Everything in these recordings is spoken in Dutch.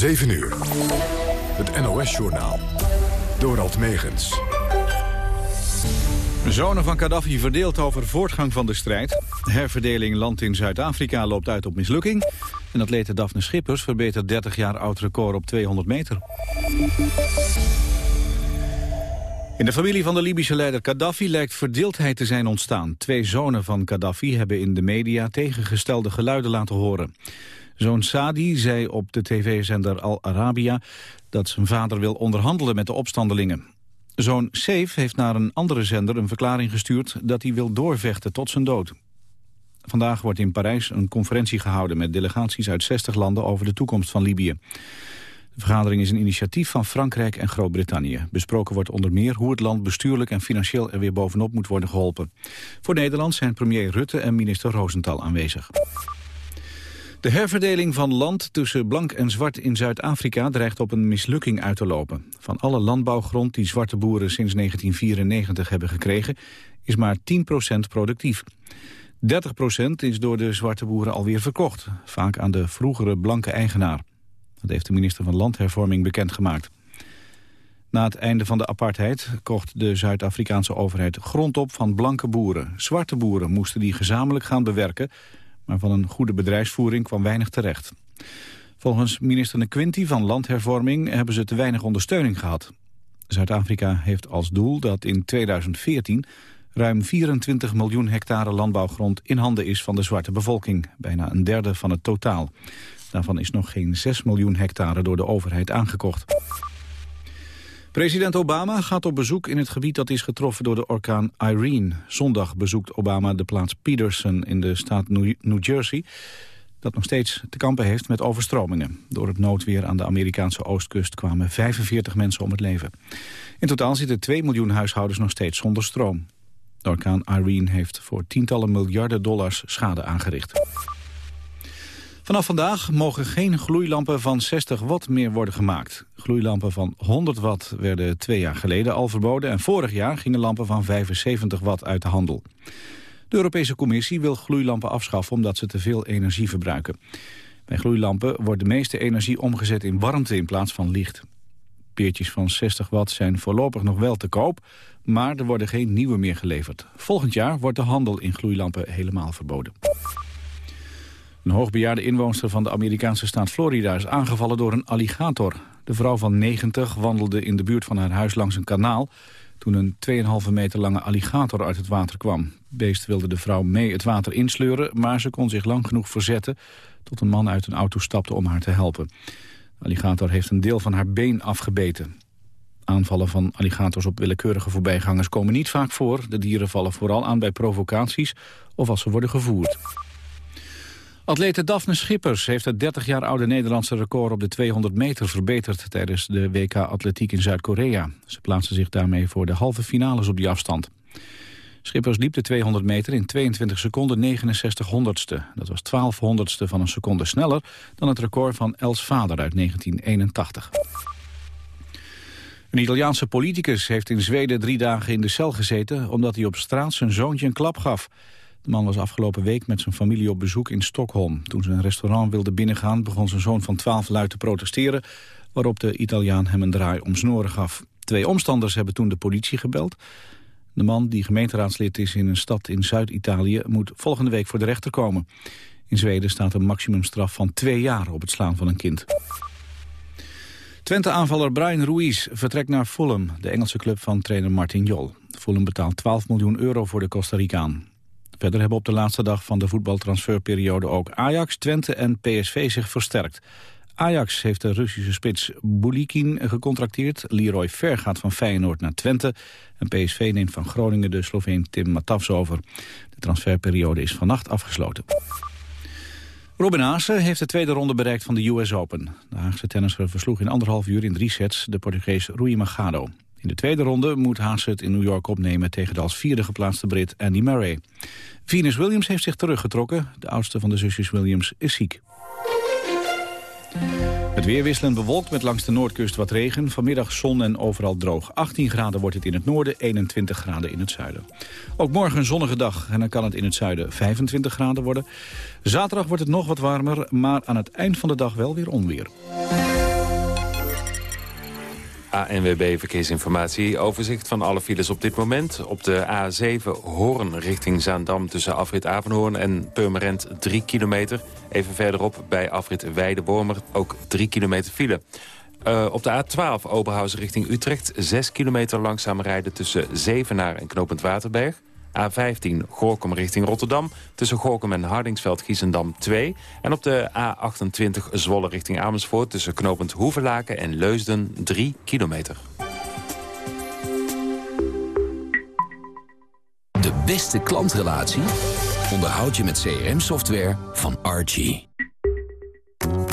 7 uur. Het NOS-journaal. Dorald Megens. Zonen van Gaddafi verdeeld over voortgang van de strijd. Herverdeling land in Zuid-Afrika loopt uit op mislukking. En atlete Daphne Schippers verbetert 30 jaar oud record op 200 meter. In de familie van de Libische leider Gaddafi lijkt verdeeldheid te zijn ontstaan. Twee zonen van Gaddafi hebben in de media tegengestelde geluiden laten horen. Zoon Sadi zei op de tv-zender Al Arabiya dat zijn vader wil onderhandelen met de opstandelingen. Zoon Seif heeft naar een andere zender een verklaring gestuurd dat hij wil doorvechten tot zijn dood. Vandaag wordt in Parijs een conferentie gehouden met delegaties uit 60 landen over de toekomst van Libië. De vergadering is een initiatief van Frankrijk en Groot-Brittannië. Besproken wordt onder meer hoe het land bestuurlijk en financieel er weer bovenop moet worden geholpen. Voor Nederland zijn premier Rutte en minister Rosenthal aanwezig. De herverdeling van land tussen blank en zwart in Zuid-Afrika dreigt op een mislukking uit te lopen. Van alle landbouwgrond die zwarte boeren sinds 1994 hebben gekregen, is maar 10% productief. 30% is door de zwarte boeren alweer verkocht, vaak aan de vroegere blanke eigenaar. Dat heeft de minister van Landhervorming bekendgemaakt. Na het einde van de apartheid kocht de Zuid-Afrikaanse overheid grond op van blanke boeren. Zwarte boeren moesten die gezamenlijk gaan bewerken maar van een goede bedrijfsvoering kwam weinig terecht. Volgens minister Quinty van Landhervorming hebben ze te weinig ondersteuning gehad. Zuid-Afrika heeft als doel dat in 2014 ruim 24 miljoen hectare landbouwgrond in handen is van de zwarte bevolking, bijna een derde van het totaal. Daarvan is nog geen 6 miljoen hectare door de overheid aangekocht. President Obama gaat op bezoek in het gebied dat is getroffen door de orkaan Irene. Zondag bezoekt Obama de plaats Peterson in de staat New Jersey... dat nog steeds te kampen heeft met overstromingen. Door het noodweer aan de Amerikaanse oostkust kwamen 45 mensen om het leven. In totaal zitten 2 miljoen huishoudens nog steeds zonder stroom. De orkaan Irene heeft voor tientallen miljarden dollars schade aangericht. Vanaf vandaag mogen geen gloeilampen van 60 watt meer worden gemaakt. Gloeilampen van 100 watt werden twee jaar geleden al verboden... en vorig jaar gingen lampen van 75 watt uit de handel. De Europese Commissie wil gloeilampen afschaffen omdat ze te veel energie verbruiken. Bij gloeilampen wordt de meeste energie omgezet in warmte in plaats van licht. Peertjes van 60 watt zijn voorlopig nog wel te koop, maar er worden geen nieuwe meer geleverd. Volgend jaar wordt de handel in gloeilampen helemaal verboden. Een hoogbejaarde inwoonster van de Amerikaanse staat Florida is aangevallen door een alligator. De vrouw van 90 wandelde in de buurt van haar huis langs een kanaal... toen een 2,5 meter lange alligator uit het water kwam. Het beest wilde de vrouw mee het water insleuren... maar ze kon zich lang genoeg verzetten tot een man uit een auto stapte om haar te helpen. De alligator heeft een deel van haar been afgebeten. Aanvallen van alligators op willekeurige voorbijgangers komen niet vaak voor. De dieren vallen vooral aan bij provocaties of als ze worden gevoerd. Atlete Daphne Schippers heeft het 30 jaar oude Nederlandse record op de 200 meter verbeterd tijdens de WK Atletiek in Zuid-Korea. Ze plaatste zich daarmee voor de halve finales op die afstand. Schippers liep de 200 meter in 22 seconden 69 honderdste. Dat was 12 honderdste van een seconde sneller dan het record van Els Vader uit 1981. Een Italiaanse politicus heeft in Zweden drie dagen in de cel gezeten... omdat hij op straat zijn zoontje een klap gaf. De man was afgelopen week met zijn familie op bezoek in Stockholm. Toen ze een restaurant wilde binnengaan begon zijn zoon van 12 luid te protesteren... waarop de Italiaan hem een draai om snoren gaf. Twee omstanders hebben toen de politie gebeld. De man, die gemeenteraadslid is in een stad in Zuid-Italië... moet volgende week voor de rechter komen. In Zweden staat een maximumstraf van twee jaar op het slaan van een kind. Twente-aanvaller Brian Ruiz vertrekt naar Fulham, de Engelse club van trainer Martin Jol. Fulham betaalt 12 miljoen euro voor de Costa Ricaan. Verder hebben op de laatste dag van de voetbaltransferperiode ook Ajax, Twente en PSV zich versterkt. Ajax heeft de Russische spits Bulikin gecontracteerd. Leroy Ver gaat van Feyenoord naar Twente. En PSV neemt van Groningen de Sloveen Tim Matafs over. De transferperiode is vannacht afgesloten. Robin Haase heeft de tweede ronde bereikt van de US Open. De Haagse tennisser versloeg in anderhalf uur in drie sets de Portugees Rui Machado. In de tweede ronde moet Haase het in New York opnemen tegen de als vierde geplaatste Brit Andy Murray. Venus Williams heeft zich teruggetrokken. De oudste van de zusjes Williams is ziek. Het weer wisselend bewolkt met langs de noordkust wat regen. Vanmiddag zon en overal droog. 18 graden wordt het in het noorden, 21 graden in het zuiden. Ook morgen een zonnige dag en dan kan het in het zuiden 25 graden worden. Zaterdag wordt het nog wat warmer, maar aan het eind van de dag wel weer onweer. ANWB Verkeersinformatie. Overzicht van alle files op dit moment. Op de A7 Hoorn richting Zaandam tussen afrit Avenhoorn en Purmerend 3 kilometer. Even verderop bij afrit Weidewormer ook 3 kilometer file. Uh, op de A12 Oberhausen richting Utrecht 6 kilometer langzaam rijden tussen Zevenaar en Knopend Waterberg. A15 Gorkum richting Rotterdam. Tussen Gorkum en Hardingsveld-Giezendam 2. En op de A28 Zwolle richting Amersfoort. Tussen Knopend Hoevelaken en Leusden 3 kilometer. De beste klantrelatie onderhoud je met CRM-software van Archie.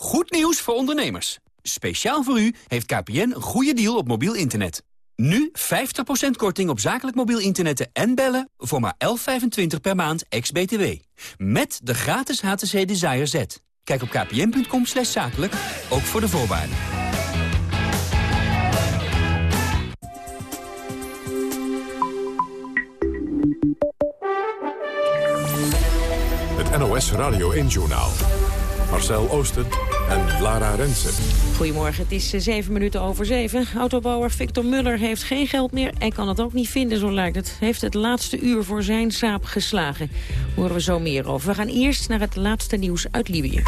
Goed nieuws voor ondernemers. Speciaal voor u heeft KPN een goede deal op mobiel internet. Nu 50% korting op zakelijk mobiel internet en bellen voor maar 11,25 per maand ex-BTW. Met de gratis HTC Desire Z. Kijk op kpn.com slash zakelijk, ook voor de voorwaarden. Het NOS Radio 1 Journaal. Marcel Oosten en Lara Rensen. Goedemorgen, het is eh, zeven minuten over zeven. Autobouwer Victor Muller heeft geen geld meer en kan het ook niet vinden, zo lijkt het. Heeft het laatste uur voor zijn saap geslagen. Horen we zo meer over. We gaan eerst naar het laatste nieuws uit Libië.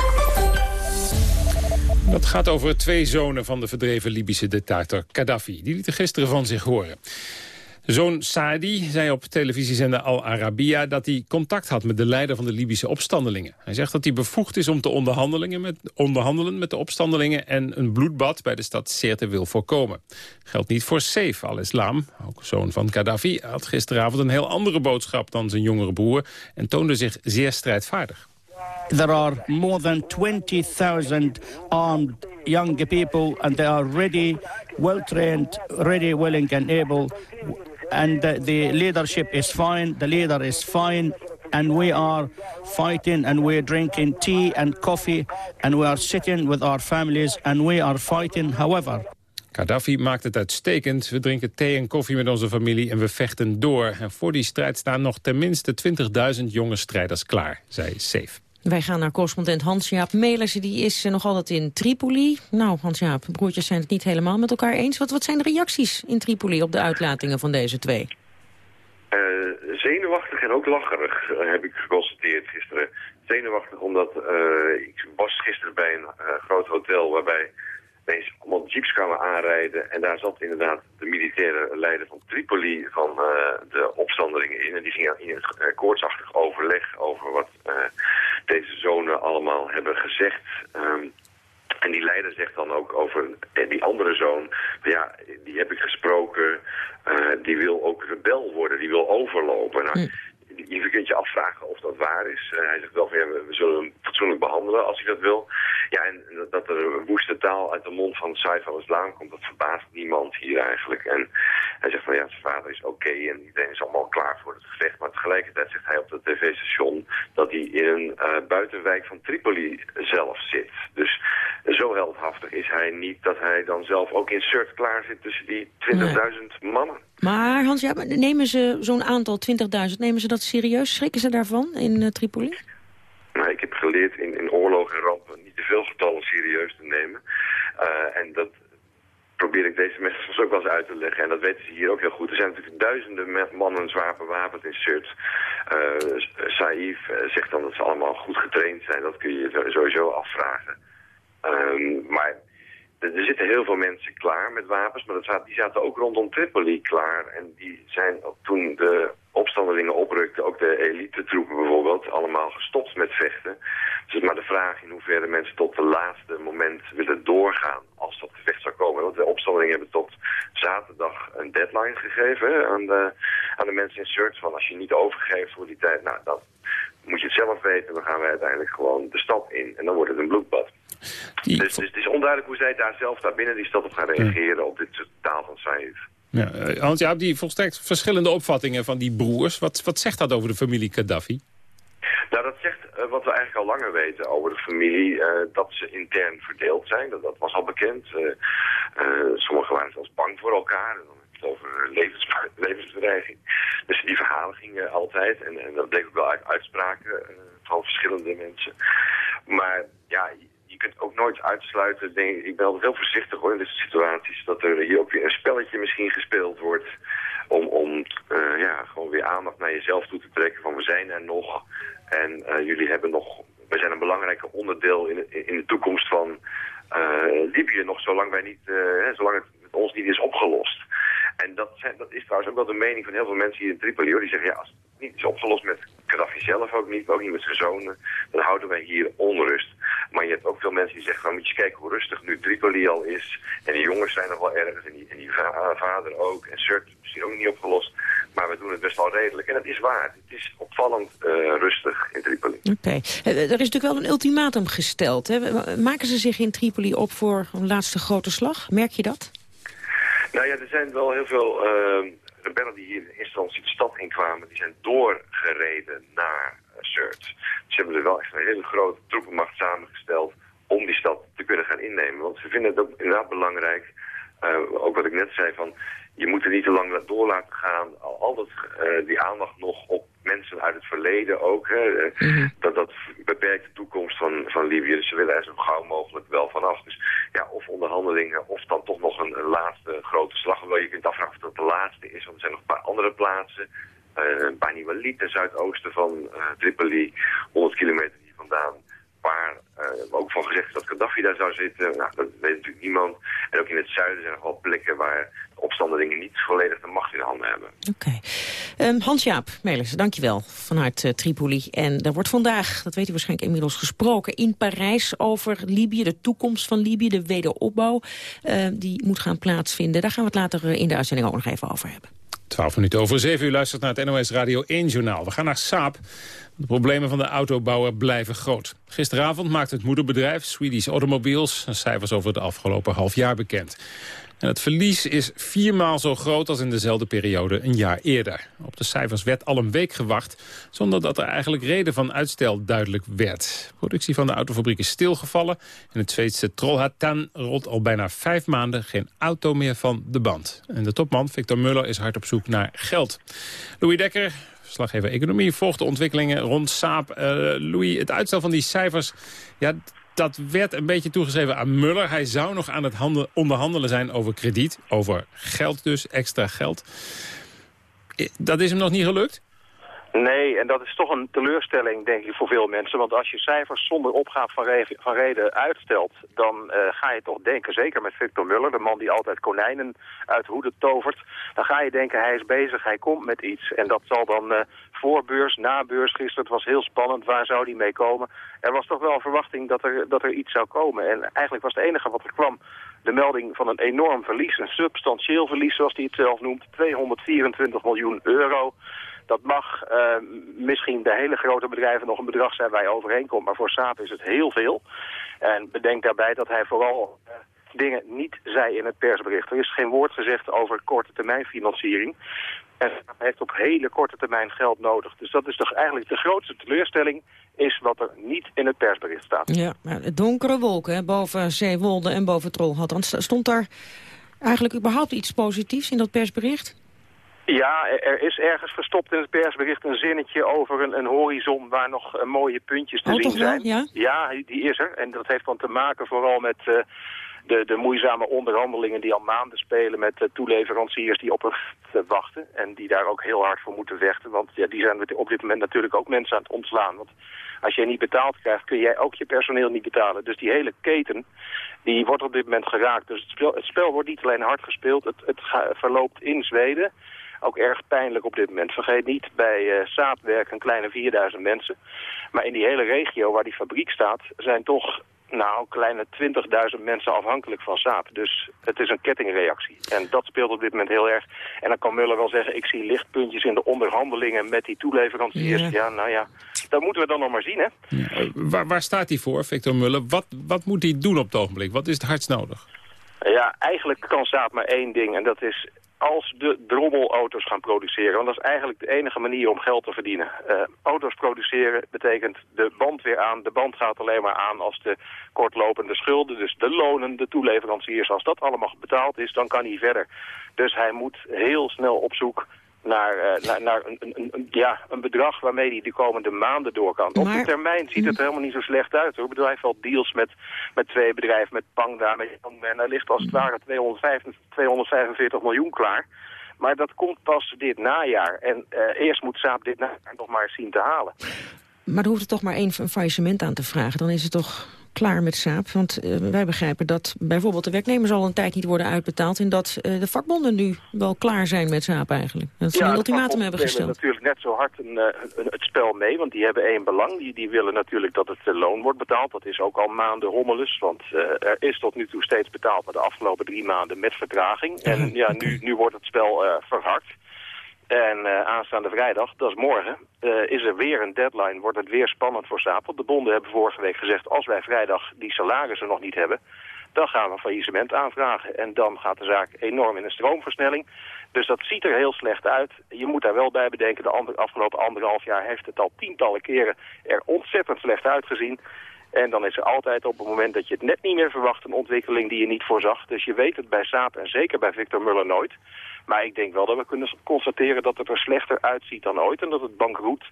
Dat gaat over twee zonen van de verdreven Libische dictator Gaddafi. Die lieten gisteren van zich horen. Zoon Saadi zei op televisiezender Al Arabiya dat hij contact had met de leider van de Libische opstandelingen. Hij zegt dat hij bevoegd is om te onderhandelen met, onderhandelen met de opstandelingen en een bloedbad bij de stad Sirte wil voorkomen. Geldt niet voor Saif al-Islam, ook zoon van Gaddafi, had gisteravond een heel andere boodschap dan zijn jongere broer en toonde zich zeer strijdvaardig. There are more than 20,000 armed young people and they are ready, well trained, ready, willing and able and the, the leadership is fine, the leader is fine, and we are fighting and we're drinking tea and coffee and we are sitting with our families and we are fighting however. Gaddafi maakt het uitstekend. We drinken thee en koffie met onze familie en we vechten door. En voor die strijd staan nog tenminste 20.000 jonge strijders klaar, zei Safe. Wij gaan naar correspondent Hans-Jaap Melissen. Die is nog altijd in Tripoli. Nou, Hans-Jaap, broertjes zijn het niet helemaal met elkaar eens. Wat, wat zijn de reacties in Tripoli op de uitlatingen van deze twee? Uh, zenuwachtig en ook lacherig, uh, heb ik geconstateerd gisteren. Zenuwachtig omdat ik was gisteren bij een groot hotel waarbij allemaal jeeps kwamen aanrijden. En daar zat inderdaad de militaire leider van Tripoli van de opstandelingen in. En die ging in een koortsachtig overleg over wat deze zonen allemaal hebben gezegd. Um, en die leider zegt dan ook over die andere zoon, ja, die heb ik gesproken, die wil ook rebel worden, die wil overlopen. Nou, hm je kunt je afvragen of dat waar is. Uh, hij zegt wel van ja, we, zullen hem fatsoenlijk behandelen als hij dat wil. Ja, en dat er een woeste taal uit de mond van Saif al-Islam komt, dat verbaast niemand hier eigenlijk. En hij zegt van ja, zijn vader is oké en iedereen is allemaal klaar voor het gevecht. Maar tegelijkertijd zegt hij op het tv-station dat hij in een uh, buitenwijk van Tripoli zelf zit. Dus zo heldhaftig is hij niet dat hij dan zelf ook in Surt klaar zit tussen die 20.000 mannen. Maar Hans, ja, nemen ze zo'n aantal 20.000, nemen ze dat serieus? Schrikken ze daarvan in uh, Tripoli? Nou, ik heb geleerd in, in oorlog en rampen niet te veel getallen serieus te nemen. Uh, en dat probeer ik deze mensen soms ook wel eens uit te leggen. En dat weten ze hier ook heel goed. Er zijn natuurlijk duizenden mannen zwaar bewapend in Surt. Uh, Saif zegt dan dat ze allemaal goed getraind zijn. Dat kun je sowieso afvragen. Um, maar er zitten heel veel mensen klaar met wapens, maar dat die zaten ook rondom Tripoli klaar. En die zijn toen de opstandelingen oprukten, ook de elite troepen bijvoorbeeld, allemaal gestopt met vechten. Dus het is maar de vraag in hoeverre mensen tot de laatste moment willen doorgaan als dat gevecht zou komen. Want de opstandelingen hebben tot zaterdag een deadline gegeven aan, de, aan de mensen in Search van als je niet overgeeft voor die tijd, nou dan moet je het zelf weten, dan gaan wij uiteindelijk gewoon de stad in en dan wordt het een bloedbad. Dus, dus, het is onduidelijk hoe zij daar zelf daar binnen die stad op gaan reageren op dit soort taal van Saïd. Ja, uh, Hans, ja, die volstrekt verschillende opvattingen van die broers. Wat, wat zegt dat over de familie Gaddafi? Nou, dat zegt uh, wat we eigenlijk al langer weten over de familie. Uh, dat ze intern verdeeld zijn. Dat, dat was al bekend. sommigen waren zelfs bang voor elkaar. Dan je over levens. Dus die verhalen gingen altijd. En, en dat bleek ook wel uit uitspraken van verschillende mensen. Maar ja, je kunt ook nooit uitsluiten, ik ben altijd heel voorzichtig hoor in deze situaties, dat er hier ook weer een spelletje misschien gespeeld wordt om, om uh, ja, gewoon weer aandacht naar jezelf toe te trekken van we zijn er nog en uh, jullie hebben nog, we zijn een belangrijk onderdeel in, in de toekomst van Libië nog zolang wij niet, zolang het met ons niet is opgelost. En dat, dat is trouwens ook wel de mening van heel veel mensen hier in Tripoli. Die zeggen, ja, als het niet is opgelost met Gaddafi zelf ook niet, ook niet met zijn zonen, dan houden wij hier onrust. Maar je hebt ook veel mensen die zeggen, van, moet je kijken hoe rustig nu Tripoli al is. En die jongens zijn nog wel ergens, en die, die vader ook. En Surt is misschien ook niet opgelost. Maar we doen het best wel redelijk. En dat is waar. Het is opvallend uh, rustig in Tripoli. Oké. Okay. Er is natuurlijk wel een ultimatum gesteld. Hè? Maken ze zich in Tripoli op voor een laatste grote slag? Merk je dat? Nou ja, er zijn wel heel veel uh, rebellen die hier in eerste instantie de stad inkwamen. Die zijn doorgereden naar uh, Surt. Ze hebben er wel echt een hele grote troepenmacht samengesteld om die stad te kunnen gaan innemen. Want ze vinden het ook inderdaad belangrijk, uh, ook wat ik net zei, van je moet er niet te lang door laten gaan. Altijd uh, die aandacht nog op mensen uit het verleden ook. Hè, mm -hmm. Dat dat beperkt de toekomst van, van Libië. Dus ze willen er zo gauw mogelijk wel vanaf. Dus ja, of onderhandelingen of dan toch nog een, een laatste grote slag. Hoewel je kunt afvragen of dat de laatste is. Want er zijn nog een paar andere plaatsen. Uh, Bani Walid, ten zuidoosten van uh, Tripoli, 100 kilometer hier vandaan waar uh, ook van gezegd is dat Gaddafi daar zou zitten. Nou, dat weet natuurlijk niemand. En ook in het zuiden zijn er wel plekken waar de opstandelingen niet volledig de macht in handen hebben. Oké. Okay. Um, Hans-Jaap Melis, dankjewel vanuit uh, Tripoli. En er wordt vandaag, dat weet u waarschijnlijk inmiddels, gesproken in Parijs over Libië, de toekomst van Libië, de wederopbouw. Uh, die moet gaan plaatsvinden. Daar gaan we het later in de uitzending ook nog even over hebben. 12 minuten over 7 uur luistert naar het NOS Radio 1 journaal. We gaan naar Saab. De problemen van de autobouwer blijven groot. Gisteravond maakte het moederbedrijf Swedish Automobiles... cijfers over het afgelopen half jaar bekend. En het verlies is viermaal zo groot als in dezelfde periode een jaar eerder. Op de cijfers werd al een week gewacht... zonder dat er eigenlijk reden van uitstel duidelijk werd. De productie van de autofabriek is stilgevallen... en het Zweedse Trollhättan rolt al bijna vijf maanden geen auto meer van de band. En de topman Victor Muller is hard op zoek naar geld. Louis Dekker, verslaggever Economie, volgt de ontwikkelingen rond Saab. Uh, Louis, het uitstel van die cijfers... Ja, dat werd een beetje toegeschreven aan Muller. Hij zou nog aan het onderhandelen zijn over krediet. Over geld dus, extra geld. Dat is hem nog niet gelukt? Nee, en dat is toch een teleurstelling, denk ik, voor veel mensen. Want als je cijfers zonder opgave van, van reden uitstelt... dan uh, ga je toch denken, zeker met Victor Muller... de man die altijd konijnen uit hoeden tovert... dan ga je denken, hij is bezig, hij komt met iets. En dat zal dan uh, voor beurs, na beurs gisteren... het was heel spannend, waar zou die mee komen? Er was toch wel een verwachting dat er, dat er iets zou komen. En eigenlijk was het enige wat er kwam de melding van een enorm verlies. Een substantieel verlies, zoals hij het zelf noemt. 224 miljoen euro... Dat mag uh, misschien bij hele grote bedrijven nog een bedrag zijn waar je overheen komt. Maar voor Saab is het heel veel. En bedenk daarbij dat hij vooral uh, dingen niet zei in het persbericht. Er is geen woord gezegd over korte termijn financiering. En heeft op hele korte termijn geld nodig. Dus dat is toch eigenlijk de grootste teleurstelling is wat er niet in het persbericht staat. Ja, donkere wolken boven Zeewolde en boven Trolhad. Stond daar eigenlijk überhaupt iets positiefs in dat persbericht? Ja, er is ergens verstopt in het persbericht een zinnetje over een, een horizon waar nog uh, mooie puntjes te oh, zien zijn. Ja? ja, die is er. En dat heeft dan te maken vooral met uh, de, de moeizame onderhandelingen die al maanden spelen met uh, toeleveranciers die op een wachten. En die daar ook heel hard voor moeten vechten. Want ja, die zijn op dit moment natuurlijk ook mensen aan het ontslaan. Want als jij niet betaald krijgt, kun jij ook je personeel niet betalen. Dus die hele keten, die wordt op dit moment geraakt. Dus het spel, het spel wordt niet alleen hard gespeeld, het, het verloopt in Zweden ook erg pijnlijk op dit moment. Vergeet niet, bij uh, Saab werken een kleine 4000 mensen. Maar in die hele regio waar die fabriek staat, zijn toch nou, kleine 20.000 mensen afhankelijk van saap. Dus het is een kettingreactie. En dat speelt op dit moment heel erg. En dan kan Muller wel zeggen, ik zie lichtpuntjes in de onderhandelingen met die toeleveranciers. Ja, ja nou ja, dat moeten we dan nog maar zien, hè. Ja, waar, waar staat hij voor, Victor Muller? Wat, wat moet hij doen op het ogenblik? Wat is het hardst nodig? Ja, eigenlijk kan Saab maar één ding en dat is als de drommelauto's gaan produceren. Want dat is eigenlijk de enige manier om geld te verdienen. Uh, auto's produceren betekent de band weer aan. De band gaat alleen maar aan als de kortlopende schulden, dus de lonen, de toeleveranciers, als dat allemaal betaald is, dan kan hij verder. Dus hij moet heel snel op zoek naar, uh, naar, naar een, ja, een bedrag waarmee hij de komende maanden door kan. Op de termijn ziet het helemaal niet zo slecht uit. Hoor. Hij heeft al deals met, met twee bedrijven, met Pangda, met en daar ligt als het ware 245, 245 miljoen klaar. Maar dat komt pas dit najaar. En uh, eerst moet Saab dit najaar nog maar zien te halen. Maar er hoeft er toch maar één faillissement aan te vragen. Dan is het toch klaar met saap? Want uh, wij begrijpen dat bijvoorbeeld de werknemers al een tijd niet worden uitbetaald... en dat uh, de vakbonden nu wel klaar zijn met saap eigenlijk. Dat ze ja, een ultimatum hebben gesteld. natuurlijk net zo hard een, een, het spel mee, want die hebben één belang. Die, die willen natuurlijk dat het loon wordt betaald. Dat is ook al maanden rommelus, want er is tot nu toe steeds betaald... maar de afgelopen drie maanden met vertraging. En ja, nu, nu wordt het spel verhard. En uh, aanstaande vrijdag, dat is morgen, uh, is er weer een deadline. Wordt het weer spannend voor Stapel. De bonden hebben vorige week gezegd, als wij vrijdag die salarissen nog niet hebben... dan gaan we faillissement aanvragen. En dan gaat de zaak enorm in een stroomversnelling. Dus dat ziet er heel slecht uit. Je moet daar wel bij bedenken, de afgelopen anderhalf jaar heeft het al tientallen keren er ontzettend slecht uitgezien. En dan is er altijd op het moment dat je het net niet meer verwacht een ontwikkeling die je niet voorzag. Dus je weet het bij Saap en zeker bij Victor Muller nooit. Maar ik denk wel dat we kunnen constateren dat het er slechter uitziet dan ooit. En dat het bankroet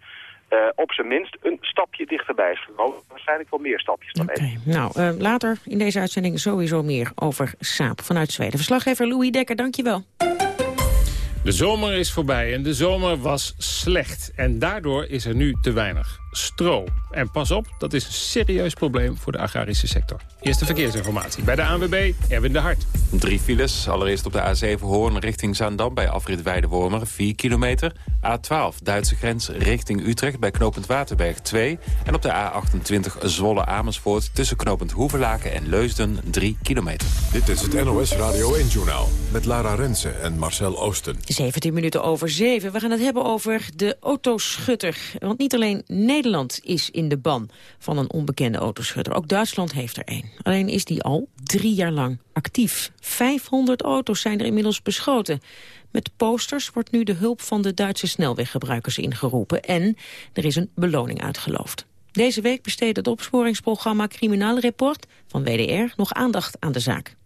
uh, op zijn minst een stapje dichterbij is gekomen. Waarschijnlijk wel meer stapjes dan okay. één. Nou, uh, later in deze uitzending sowieso meer over Saap vanuit Zweden. Verslaggever Louis Dekker, dankjewel. De zomer is voorbij en de zomer was slecht. En daardoor is er nu te weinig stro. En pas op, dat is een serieus probleem voor de agrarische sector. Eerste verkeersinformatie bij de ANWB, Erwin de Hart. Drie files, allereerst op de A7 Hoorn richting Zaandam... bij afrit Weidewormer, 4 kilometer. A12, Duitse grens richting Utrecht bij knooppunt Waterberg, 2. En op de A28 Zwolle-Amersfoort tussen knooppunt Hoevelaken en Leusden, 3 kilometer. Dit is het NOS Radio 1-journaal met Lara Rensen en Marcel Oosten. 17 minuten over 7. We gaan het hebben over de autoschutter. Want niet alleen Nederland is in de ban van een onbekende autoschutter. Ook Duitsland heeft er een. Alleen is die al drie jaar lang actief. 500 auto's zijn er inmiddels beschoten. Met posters wordt nu de hulp van de Duitse snelweggebruikers ingeroepen. En er is een beloning uitgeloofd. Deze week besteedt het opsporingsprogramma Criminalreport van WDR nog aandacht aan de zaak.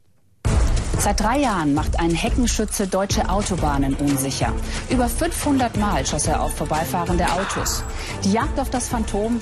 Seit drei Jahren macht ein Heckenschütze deutsche Autobahnen unsicher. Über 500 Mal schoss er auf vorbeifahrende Autos. Die Jagd auf das Phantom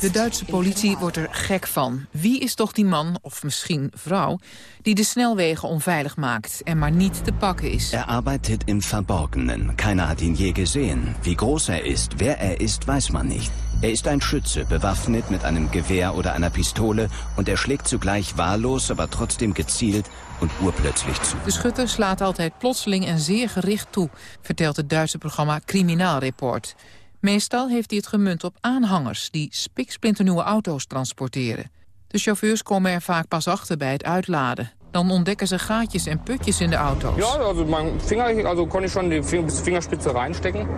de Duitse politie wordt er gek van. Wie is toch die man, of misschien vrouw, die de snelwegen onveilig maakt en maar niet te pakken is? Er arbeitet im Verborgenen. Keiner hat ihn je gesehen. Wie groß er ist, wer er ist, weiß man nicht. Er ist ein Schütze, bewaffnet mit einem Gewehr oder einer Pistole und er schlägt zugleich wahllos, aber trotzdem gezielt und urplötzlich zu. De schutter slaat altijd plotseling en zeer gericht toe, vertelt het Duitse programma Criminalreport. Meestal heeft hij het gemunt op aanhangers die spiksplinternieuwe auto's transporteren. De chauffeurs komen er vaak pas achter bij het uitladen. Dan ontdekken ze gaatjes en putjes in de auto's. Ja, also mijn vinger, also kon ik schon de vingerspitze reinstecken.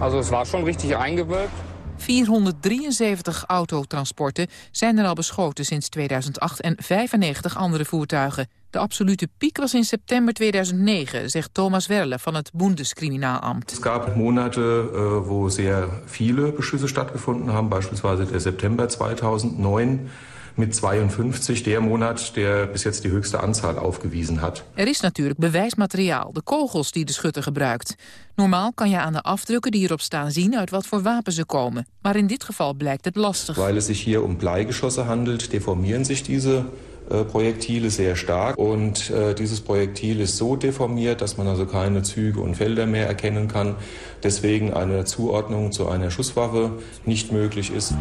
Also het was schon richtig eingewölbt. 473 autotransporten zijn er al beschoten sinds 2008 en 95 andere voertuigen. De absolute piek was in september 2009, zegt Thomas Werle van het Bundeskriminalamt. Es gab Monate, uh, wo sehr viele Beschüsse stattgefunden haben, beispielsweise der September 2009 mit 52 der Monat der bis jetzt die höchste Anzahl aufgewiesen hat. Er is natuurlijk bewijsmateriaal, de kogels die de schutter gebruikt. Normaal kan je aan de afdrukken die erop staan zien uit wat voor wapen ze komen. Maar in dit geval blijkt het lastig. Weil es sich hier um Bleigeschosse handelt, deformieren sich diese äh, Projektile sehr stark. Und äh, dieses Projektil ist so deformiert, dass man also keine Züge und Felder mehr erkennen kann. Deswegen eine Zuordnung zu einer Schusswaffe nicht möglich ist.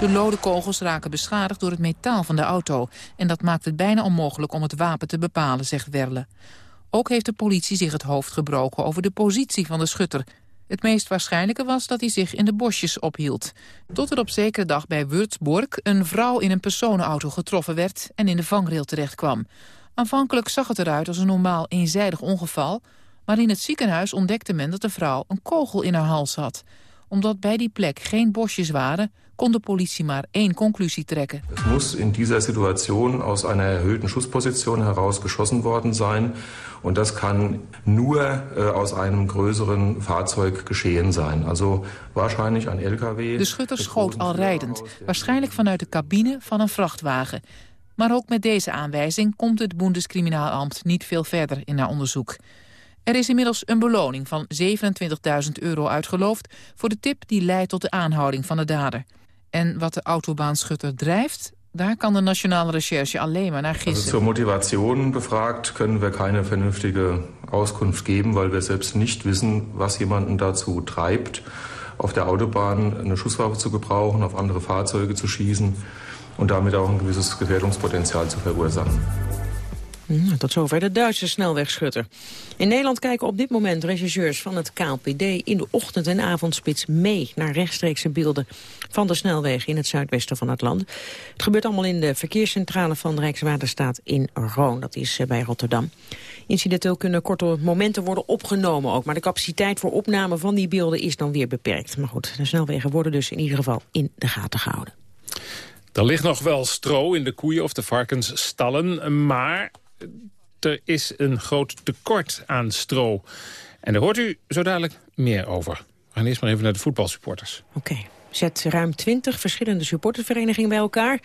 De lode kogels raken beschadigd door het metaal van de auto. En dat maakt het bijna onmogelijk om het wapen te bepalen, zegt Werle. Ook heeft de politie zich het hoofd gebroken over de positie van de schutter. Het meest waarschijnlijke was dat hij zich in de bosjes ophield. Tot er op zekere dag bij Würzburg een vrouw in een personenauto getroffen werd... en in de vangrail terechtkwam. Aanvankelijk zag het eruit als een normaal eenzijdig ongeval... maar in het ziekenhuis ontdekte men dat de vrouw een kogel in haar hals had omdat bij die plek geen bosjes waren, kon de politie maar één conclusie trekken. Het moest in dieser Situation aus einer erhöhten Schussposition heraus geschossen worden sein. Und das kann nur äh, aus einem größeren Fahrzeug geschehen sein. Also wahrscheinlich ein LKW. De schutter schoot al rijdend, waarschijnlijk vanuit de cabine van een vrachtwagen. Maar ook met deze aanwijzing komt het Bundeskriminaalamt niet veel verder in haar onderzoek. Er is inmiddels een beloning van 27.000 euro uitgeloofd... voor de tip die leidt tot de aanhouding van de dader. En wat de autobaanschutter drijft, daar kan de Nationale Recherche alleen maar naar gissen. Also zur Motivation befragt können wir keine vernünftige Auskunft geben... weil wir selbst nicht wissen, was jemanden dazu treibt... auf der Autobahn eine Schusswaffe zu gebrauchen, auf andere Fahrzeuge zu schießen... und damit auch ein gewisses Gefährdungspotenzial zu verursachen. Tot zover de Duitse snelwegschutter. In Nederland kijken op dit moment rechercheurs van het KLPD in de ochtend- en avondspits mee naar rechtstreekse beelden van de snelwegen in het zuidwesten van het land. Het gebeurt allemaal in de verkeerscentrale van Rijkswaterstaat in Roon, dat is eh, bij Rotterdam. Incidenteel kunnen korte momenten worden opgenomen ook, maar de capaciteit voor opname van die beelden is dan weer beperkt. Maar goed, de snelwegen worden dus in ieder geval in de gaten gehouden. Er ligt nog wel stro in de koeien of de varkensstallen, maar er is een groot tekort aan stro. En daar hoort u zo dadelijk meer over. We gaan eerst maar even naar de voetbalsupporters. Oké. Zet ruim 20 verschillende supportersverenigingen bij elkaar.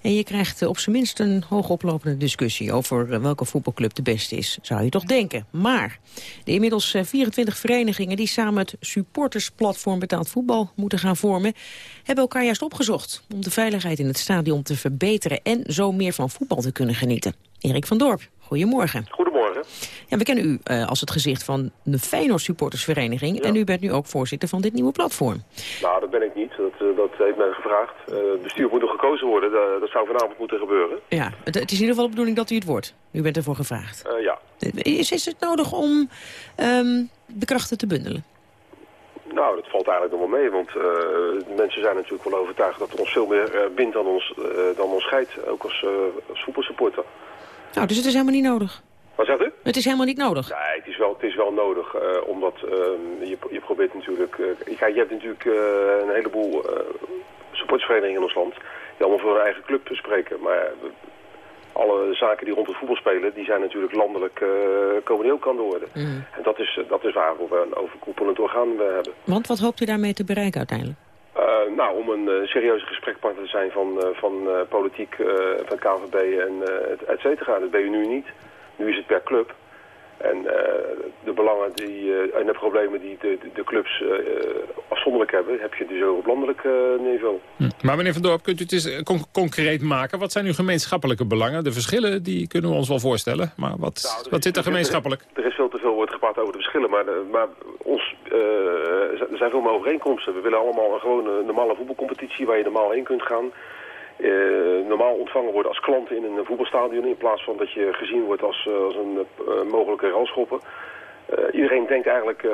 En je krijgt eh, op zijn minst een hoogoplopende discussie... over eh, welke voetbalclub de beste is, zou je toch denken. Maar de inmiddels 24 eh, verenigingen... die samen het supportersplatform betaald voetbal moeten gaan vormen... hebben elkaar juist opgezocht om de veiligheid in het stadion te verbeteren... en zo meer van voetbal te kunnen genieten. Erik van Dorp, goedemorgen. Goedemorgen. Ja, we kennen u uh, als het gezicht van de Feyenoord supportersvereniging... en u bent nu ook voorzitter van dit nieuwe platform. Nou, dat ben ik niet. Dat, uh, dat heeft men gevraagd. Uh, het bestuur moet nog gekozen worden. Dat, dat zou vanavond moeten gebeuren. Ja, het, het, is in ieder geval de bedoeling dat u het wordt. U bent ervoor gevraagd. ja. Is, is het nodig om um, de krachten te bundelen? Nou, dat valt eigenlijk nog wel mee, want uh, mensen zijn natuurlijk wel overtuigd dat het ons veel meer uh, bindt dan ons, uh, dan ons scheidt, ook als, als voetbalsupporter. Nou, dus het is helemaal niet nodig? Wat zegt u? Het is helemaal niet nodig? Nee, het is wel, het is wel nodig, omdat je, je probeert natuurlijk... kijk, je hebt natuurlijk een heleboel supportersverenigingen in ons land die allemaal voor hun eigen club spreken, maar alle zaken die rond het voetbal spelen, die zijn natuurlijk landelijk aan de orde. Mm. En dat is, dat is waar we een overkoepelend orgaan hebben. Want wat hoopt u daarmee te bereiken uiteindelijk? Uh, nou, om een uh, serieuze gesprekpartner te zijn van, van politiek, van KVB en et cetera. Dat ben je nu niet. Nu is het per club. En uh, de belangen die, uh, en de problemen die de, de, clubs uh, afzonderlijk hebben, heb je dus ook op landelijk niveau. Hm. Maar meneer Van Dorp, kunt u het eens con concreet maken? Wat zijn uw gemeenschappelijke belangen? De verschillen, die kunnen we ons wel voorstellen. Maar wat, nou, wat zit er gemeenschappelijk? Er, is veel te veel wordt gepraat over de verschillen, maar, maar ons, er zijn veel meer overeenkomsten. We willen allemaal een gewone normale voetbalcompetitie waar je normaal heen kunt gaan. Uh, normaal ontvangen worden als klant in een voetbalstadion... in plaats van dat je gezien wordt als, uh, als een uh, mogelijke railschopper. iedereen denkt eigenlijk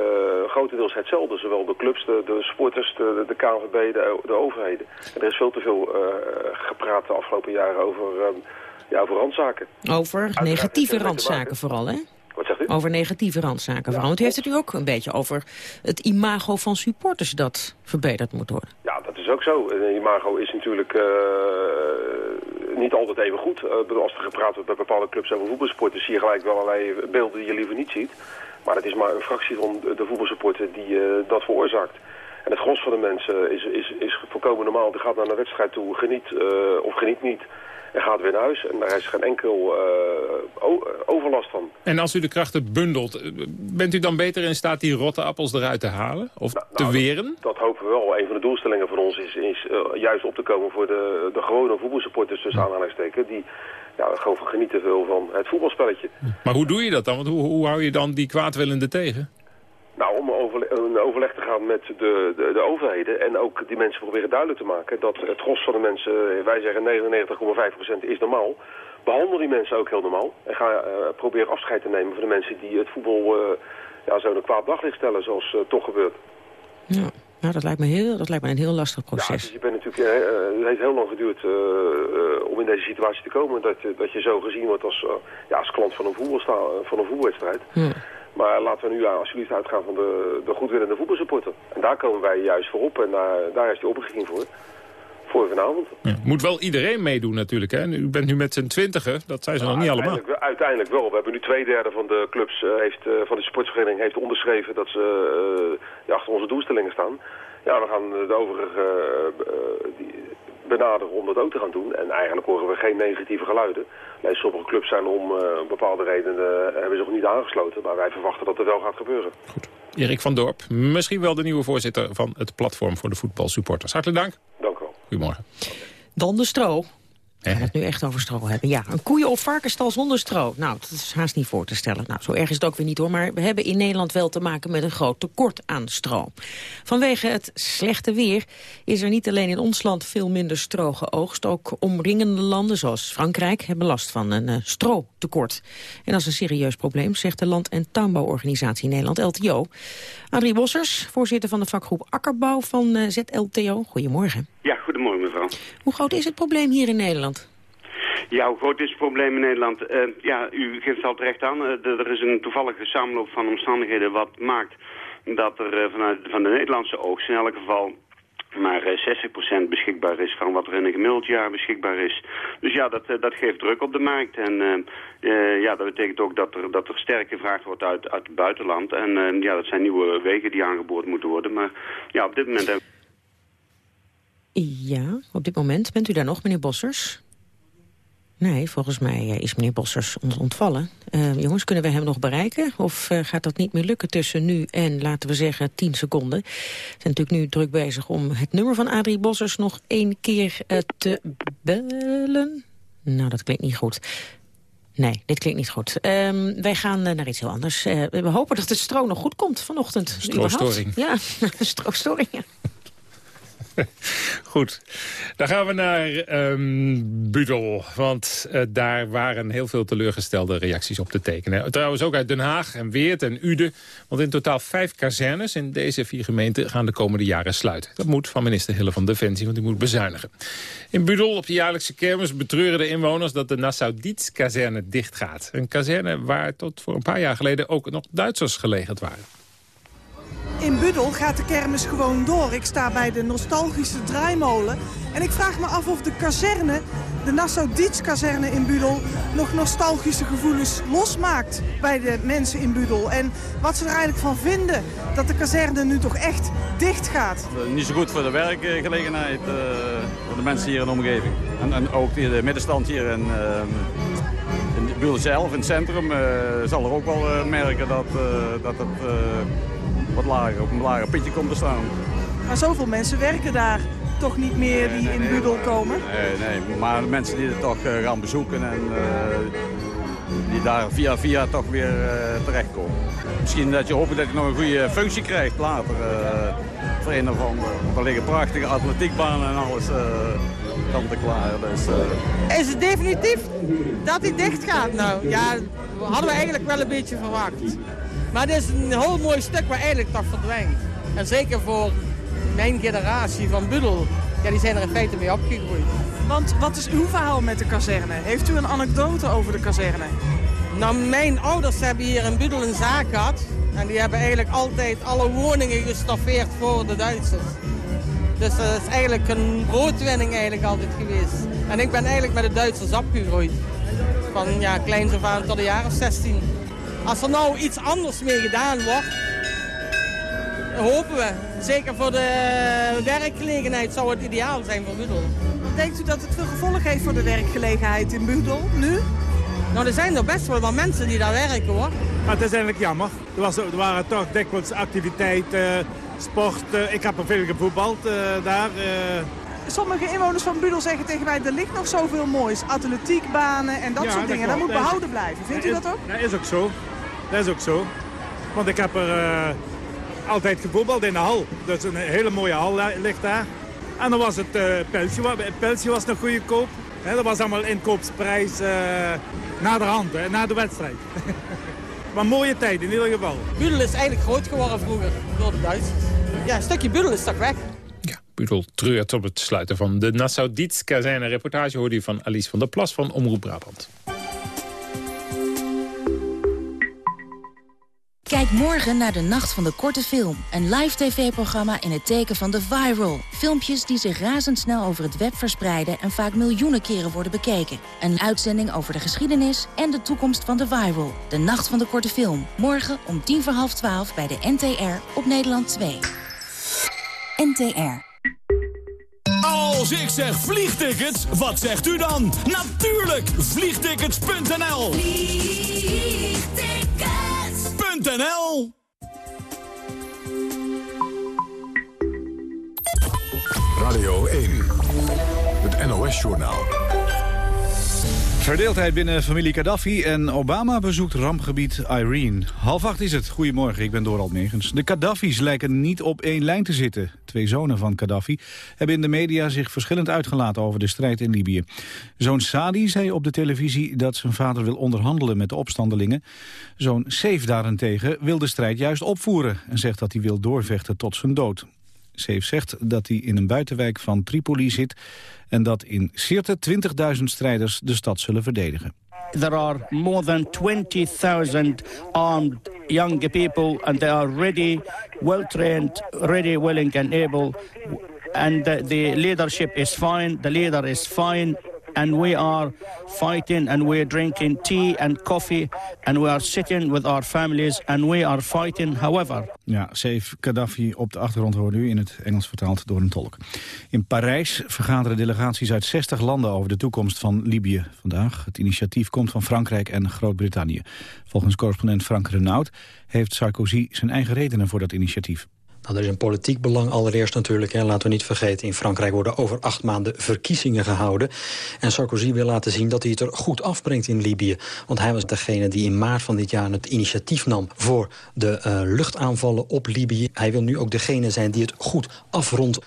grotendeels hetzelfde. Zowel de clubs, de, de sporters, de, de KNVB, de, de overheden. En er is veel te veel gepraat de afgelopen jaren over, ja, over randzaken. Over Uiteraard negatieve randzaken vooral, hè? Wat zegt u? Over negatieve randzaken ja. Want u heeft het u ook een beetje over het imago van supporters dat verbeterd moet worden. Ja, dat is ook zo. Het imago is natuurlijk uh, niet altijd even goed. Uh, als er gepraat wordt bij bepaalde clubs over voetbalsporten... zie je gelijk wel allerlei beelden die je liever niet ziet. Maar het is maar een fractie van de voetbalsupporter die uh, dat veroorzaakt. En het gros van de mensen is, is, is volkomen normaal. Die gaat naar een wedstrijd toe, geniet of geniet niet... En gaat weer naar huis. En daar is geen enkel uh, overlast van. En als u de krachten bundelt, bent u dan beter in staat die rotte appels eruit te halen? Of nou, te nou, weren? Dat, dat, hopen we wel. Een van de doelstellingen van ons is, is juist op te komen voor de, de gewone voetbalsupporters tussen aanhalingstekens. Die ja, gewoon genieten veel van het voetbalspelletje. Maar hoe doe je dat dan? Want hoe, hoe hou je dan die kwaadwillende tegen? Nou, om een overleg te gaan met de, de, de, overheden en ook die mensen proberen duidelijk te maken dat het gros van de mensen, wij zeggen 99,5% is normaal. Behandel die mensen ook heel normaal en ga uh, proberen afscheid te nemen van de mensen die het voetbal uh, ja, zo een kwaad daglicht stellen zoals uh, toch gebeurt. Ja. Nou, dat lijkt me, heel, dat lijkt me een heel lastig proces. Ja, dus je bent natuurlijk, het heeft heel lang geduurd om in deze situatie te komen. Dat, dat je zo gezien wordt als, ja, als klant van een, voetbalsta van een voetbalwedstrijd. Ja. Maar laten we nu alsjeblieft uitgaan van de, de goedwillende voetbalsupporter. En daar komen wij juist voor op en daar, daar is die oprichting voor. Voor vanavond. Ja. Moet wel iedereen meedoen natuurlijk. Hè? U bent nu met z'n twintigen, dat zijn ze nog niet allemaal. Uiteindelijk, wel. We hebben nu twee derde van de clubs, heeft, van de sportvereniging heeft onderschreven dat ze ja, achter onze doelstellingen staan. Ja, we gaan de overige die benaderen om dat ook te gaan doen. En eigenlijk horen we geen negatieve geluiden. Nee, sommige clubs zijn om uh, bepaalde redenen hebben zich nog niet aangesloten. Maar wij verwachten dat er wel gaat gebeuren. Goed. Erik van Dorp, misschien wel de nieuwe voorzitter van het platform voor de voetbalsupporters. Hartelijk dank. Dank u wel. Goedemorgen. Dan de stro. We gaan het nu echt over stro hebben. Ja, een koeien- of varkenstal zonder stro. Nou, dat is haast niet voor te stellen. Nou, zo erg is het ook weer niet hoor. Maar we hebben in Nederland wel te maken met een groot tekort aan stro. Vanwege het slechte weer is er niet alleen in ons land veel minder stro geoogst. Ook omringende landen zoals Frankrijk hebben last van een uh, strotekort. En dat is een serieus probleem, zegt de Land- en Tuinbouworganisatie Nederland, LTO. Adrie Bossers, voorzitter van de vakgroep Akkerbouw van uh, ZLTO. Goedemorgen. Ja, goedemorgen mevrouw. Hoe groot is het probleem hier in Nederland? Ja, hoe groot is het probleem in Nederland? Uh, ja, u geeft het al terecht aan. Uh, er is een toevallige samenloop van omstandigheden wat maakt dat er uh, vanuit van de Nederlandse oogst in elk geval maar 60% beschikbaar is van wat er in een gemiddeld jaar beschikbaar is. Dus ja, dat, dat geeft druk op de markt. En ja, dat betekent ook dat er, dat er sterk gevraagd wordt uit, uit het buitenland. En ja, dat zijn nieuwe wegen die aangeboord moeten worden. Maar ja, op dit moment... Ja, op dit moment. Bent u daar nog, meneer Bossers? Nee, volgens mij is meneer Bossers ons ontvallen. Uh, jongens, kunnen we hem nog bereiken? Of uh, gaat dat niet meer lukken tussen nu en, laten we zeggen, 10 seconden? We zijn natuurlijk nu druk bezig om het nummer van Adrie Bossers nog één keer uh, te bellen. Nou, dat klinkt niet goed. Nee, dit klinkt niet goed. Um, wij gaan naar iets heel anders. we hopen dat het stro nog goed komt vanochtend. Stroostoring. Ja, stroostoring, ja. Goed, dan gaan we naar um, Budel. Want uh, daar waren heel veel teleurgestelde reacties op te tekenen. Trouwens ook uit Den Haag en Weert en Uden. Want in totaal vijf kazernes in deze vier gemeenten gaan de komende jaren sluiten. Dat moet van minister Hille van Defensie, want die moet bezuinigen. In Budel op de jaarlijkse kermis betreuren de inwoners dat de Nassau-Dietz-kazerne dichtgaat. Een kazerne waar tot voor een paar jaar geleden ook nog Duitsers gelegerd waren. In Budel gaat de kermis gewoon door. Ik sta bij de nostalgische draaimolen. En ik vraag me af of de kazerne, de Nassau-Dietz-kazerne in Budel... nog nostalgische gevoelens losmaakt bij de mensen in Budel. En wat ze er eigenlijk van vinden dat de kazerne nu toch echt dicht gaat. Niet zo goed voor de werkgelegenheid, uh, voor de mensen hier in de omgeving. En, en ook de middenstand hier in, uh, in Budel zelf, in het centrum... Uh, zal er ook wel merken dat, dat het wat lager, op een lager pitje komt te staan. Maar zoveel mensen werken daar toch niet meer die in Budel komen? Nee, nee, maar mensen die het toch uh, gaan bezoeken en uh, die daar via via toch weer uh, terechtkomen. Misschien dat je hoopt dat je nog een goede functie krijgt later. voor een of andere. Er liggen prachtige atletiekbanen en alles kant en klaar. Dus, Is het definitief dat hij dicht gaat? Nou ja, hadden we eigenlijk wel een beetje verwacht. Maar het is een heel mooi stuk waar eigenlijk toch verdwijnt. En zeker voor mijn generatie van Budel, ja, die zijn er in feite mee opgegroeid. Want wat is uw verhaal met de kazerne? Heeft u een anekdote over de kazerne? Nou, mijn ouders hebben hier in Budel een zaak gehad. En die hebben eigenlijk altijd alle woningen gestaffeerd voor de Duitsers. Dus dat is eigenlijk een broodwinning eigenlijk altijd geweest. En ik ben eigenlijk met de Duitsers opgegroeid. Van ja, kleins af aan tot de jaren 16. Als er nou iets anders mee gedaan wordt, hopen we. Zeker voor de werkgelegenheid zou het ideaal zijn voor Budel. Denkt u dat het veel gevolg heeft voor de werkgelegenheid in Budel nu? Nou, er zijn er best wel wat mensen die daar werken, hoor. Maar het is eigenlijk jammer. Er, was, er waren toch dikwijls activiteiten, sport. Ik heb er veel gevoetbald uh, daar. Uh... Sommige inwoners van Budel zeggen tegen mij, er ligt nog zoveel moois. Atletiekbanen en dat ja, soort dingen. Dat, dat moet behouden blijven. Vindt u dat ook? Dat is ook zo. Dat is ook zo. Want ik heb er uh, altijd gevoetbald in de hal. Dus een hele mooie hal ligt daar. En dan was het uh, Pelsje. Het Pelsje was nog goedkoop. He, dat was allemaal inkoopsprijs uh, na de hand, hè, na de wedstrijd. maar mooie tijd in ieder geval. Budel is eigenlijk groot geworden vroeger door de Duitsers. ja, een stukje Budel is toch weg. Budel treurt op het sluiten van de Nassau-Dietz-kazerne. Reportage hoorde u van Alice van der Plas van Omroep Brabant. Kijk morgen naar de Nacht van de Korte Film. Een live tv-programma in het teken van de viral. Filmpjes die zich razendsnel over het web verspreiden... en vaak miljoenen keren worden bekeken. Een uitzending over de geschiedenis en de toekomst van de viral. De Nacht van de Korte Film. Morgen om tien voor half twaalf bij de NTR op Nederland 2. NTR. Als ik zeg vliegtickets, wat zegt u dan? Natuurlijk, vliegtickets.nl. Vliegtickets.nl Radio 1, het NOS-journaal. Verdeeldheid binnen familie Gaddafi en Obama bezoekt rampgebied Irene. Half acht is het. Goedemorgen, ik ben Dorald Megens. De Gaddafi's lijken niet op één lijn te zitten. Twee zonen van Gaddafi hebben in de media zich verschillend uitgelaten over de strijd in Libië. Zoon Sadi zei op de televisie dat zijn vader wil onderhandelen met de opstandelingen. Zoon Seif daarentegen wil de strijd juist opvoeren en zegt dat hij wil doorvechten tot zijn dood. Seif zegt dat hij in een buitenwijk van Tripoli zit en dat in Sirte 20.000 strijders de stad zullen verdedigen. There are more than 20,000 armed young people and they are ready, well trained, ready, willing and able. And the leadership is fine, the leader is fine. And we are fighting and we're drinking tea and coffee and we are sitting with our families and we are fighting however. Ja, Saif Gaddafi op de achtergrond hoorde u in het Engels vertaald door een tolk. In Parijs vergaderen delegaties uit 60 landen over de toekomst van Libië vandaag. Het initiatief komt van Frankrijk en Groot-Brittannië. Volgens correspondent Frank Renaud heeft Sarkozy zijn eigen redenen voor dat initiatief. Nou, er is een politiek belang allereerst natuurlijk. Hè. Laten we niet vergeten, in Frankrijk worden over acht maanden verkiezingen gehouden. En Sarkozy wil laten zien dat hij het er goed afbrengt in Libië. Want hij was degene die in maart van dit jaar het initiatief nam... voor de uh, luchtaanvallen op Libië. Hij wil nu ook degene zijn die het goed afrondt.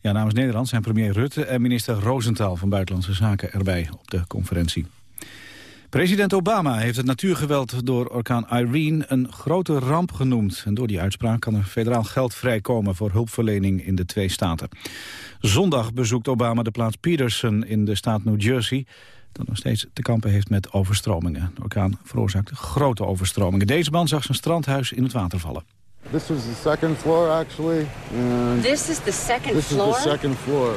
Ja, namens Nederland zijn premier Rutte en minister Rosenthal van Buitenlandse Zaken erbij op de conferentie. President Obama heeft het natuurgeweld door orkaan Irene een grote ramp genoemd. En door die uitspraak kan er federaal geld vrijkomen voor hulpverlening in de twee staten. Zondag bezoekt Obama de plaats Peterson in de staat New Jersey dat nog steeds te kampen heeft met overstromingen. De orkaan veroorzaakt grote overstromingen. Deze man zag zijn strandhuis in het water vallen. This was the second floor actually. This is the second this floor? is the second floor.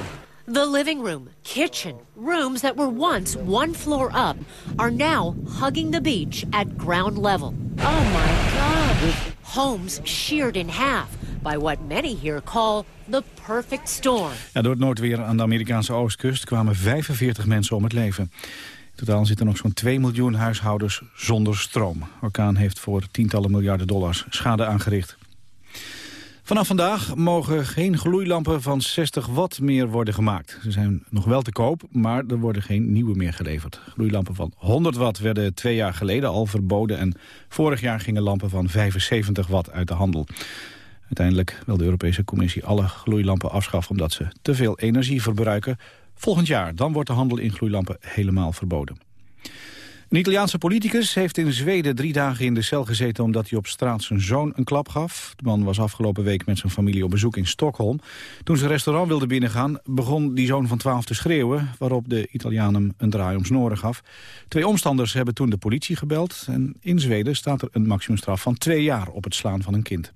The living room, kitchen, rooms that were once one floor up are now hugging the beach at ground level. Oh my God. Homes sheared in half by what many here call the perfect storm. Ja, door het noodweer aan de Amerikaanse oostkust kwamen 45 mensen om het leven. In totaal zitten nog zo'n 2 miljoen huishoudens zonder stroom. De orkaan heeft voor tientallen miljarden dollars schade aangericht. Vanaf vandaag mogen geen gloeilampen van 60 watt meer worden gemaakt. Ze zijn nog wel te koop, maar er worden geen nieuwe meer geleverd. Gloeilampen van 100 watt werden twee jaar geleden al verboden... en vorig jaar gingen lampen van 75 watt uit de handel. Uiteindelijk wil de Europese Commissie alle gloeilampen afschaffen... omdat ze te veel energie verbruiken. Volgend jaar dan wordt de handel in gloeilampen helemaal verboden. Een Italiaanse politicus heeft in Zweden drie dagen in de cel gezeten... omdat hij op straat zijn zoon een klap gaf. De man was afgelopen week met zijn familie op bezoek in Stockholm. Toen ze een restaurant wilde binnengaan, begon die zoon van 12 te schreeuwen... waarop de Italiaan hem een draai om snoren gaf. Twee omstanders hebben toen de politie gebeld. En in Zweden staat er een maximumstraf van twee jaar op het slaan van een kind.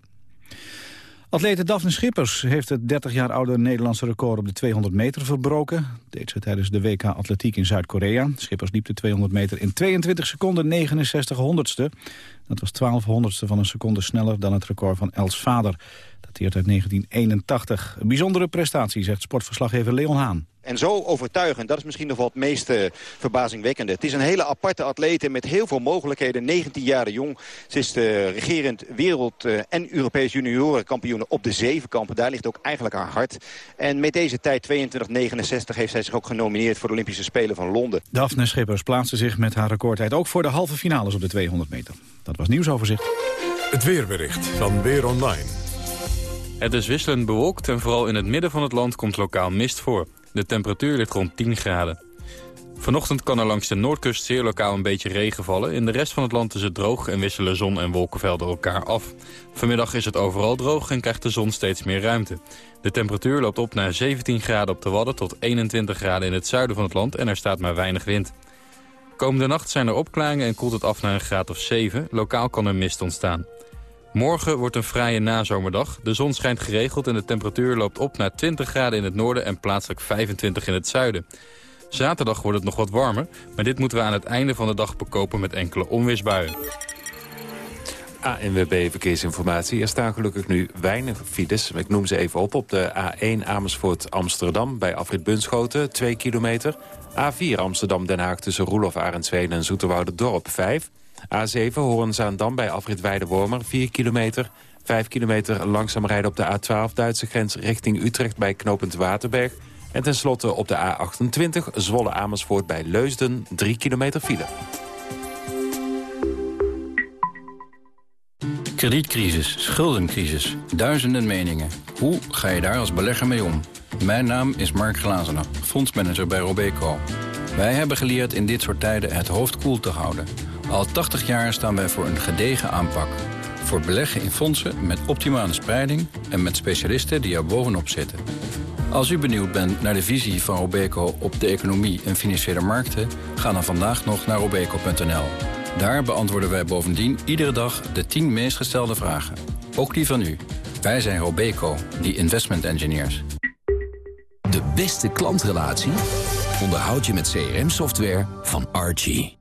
Atlete Daphne Schippers heeft het 30 jaar oude Nederlandse record op de 200 meter verbroken. Deed ze tijdens de WK Atletiek in Zuid-Korea. Schippers liep de 200 meter in 22 seconden 69 honderdste. Dat was 12 honderdste van een seconde sneller dan het record van Els Vader. Dateert uit 1981. Een bijzondere prestatie, zegt sportverslaggever Leon Haan. En zo overtuigend, dat is misschien nog wel het meest uh, verbazingwekkende. Het is een hele aparte atlete met heel veel mogelijkheden. 19 jaar jong. Ze is de regerend wereld- uh, en Europees juniorenkampioen op de zevenkampen. Daar ligt ook eigenlijk haar hart. En met deze tijd 22.69 heeft zij zich ook genomineerd voor de Olympische Spelen van Londen. Daphne Schippers plaatste zich met haar recordtijd ook voor de halve finales op de 200 meter. Dat was nieuwsoverzicht. Het weerbericht van Weer Online. Het is wisselend bewolkt en vooral in het midden van het land komt lokaal mist voor. De temperatuur ligt rond 10 graden. Vanochtend kan er langs de noordkust zeer lokaal een beetje regen vallen. In de rest van het land is het droog en wisselen zon en wolkenvelden elkaar af. Vanmiddag is het overal droog en krijgt de zon steeds meer ruimte. De temperatuur loopt op naar 17 graden op de Wadden tot 21 graden in het zuiden van het land en er staat maar weinig wind. Komende nacht zijn er opklaringen en koelt het af naar een graad of 7. Lokaal kan er mist ontstaan. Morgen wordt een fraaie nazomerdag. De zon schijnt geregeld en de temperatuur loopt op naar 20 graden in het noorden en plaatselijk 25 in het zuiden. Zaterdag wordt het nog wat warmer, maar dit moeten we aan het einde van de dag bekopen met enkele onweersbuien. ANWB Verkeersinformatie. Er staan gelukkig nu weinig files. Ik noem ze even op. Op de A1 Amersfoort Amsterdam bij Afrit Bunschoten, 2 kilometer. A4 Amsterdam-Den Haag tussen Roelof Arendsveen en Dorp, 5. A7 Hoorn-Zaandam bij Afrit Weidewormer, 4 kilometer. 5 kilometer langzaam rijden op de A12 Duitse grens richting Utrecht bij knooppunt Waterberg. En tenslotte op de A28 Zwolle-Amersfoort bij Leusden, 3 kilometer file. Kredietcrisis, schuldencrisis, duizenden meningen. Hoe ga je daar als belegger mee om? Mijn naam is Mark Glazener, fondsmanager bij Robeco. Wij hebben geleerd in dit soort tijden het hoofd koel te houden. Al 80 jaar staan wij voor een gedegen aanpak. Voor beleggen in fondsen met optimale spreiding... en met specialisten die er bovenop zitten. Als u benieuwd bent naar de visie van Robeco op de economie en financiële markten... ga dan vandaag nog naar robeco.nl. Daar beantwoorden wij bovendien iedere dag de 10 meest gestelde vragen. Ook die van u. Wij zijn Robeco, die investment engineers. De beste klantrelatie onderhoud je met CRM-software van Archie.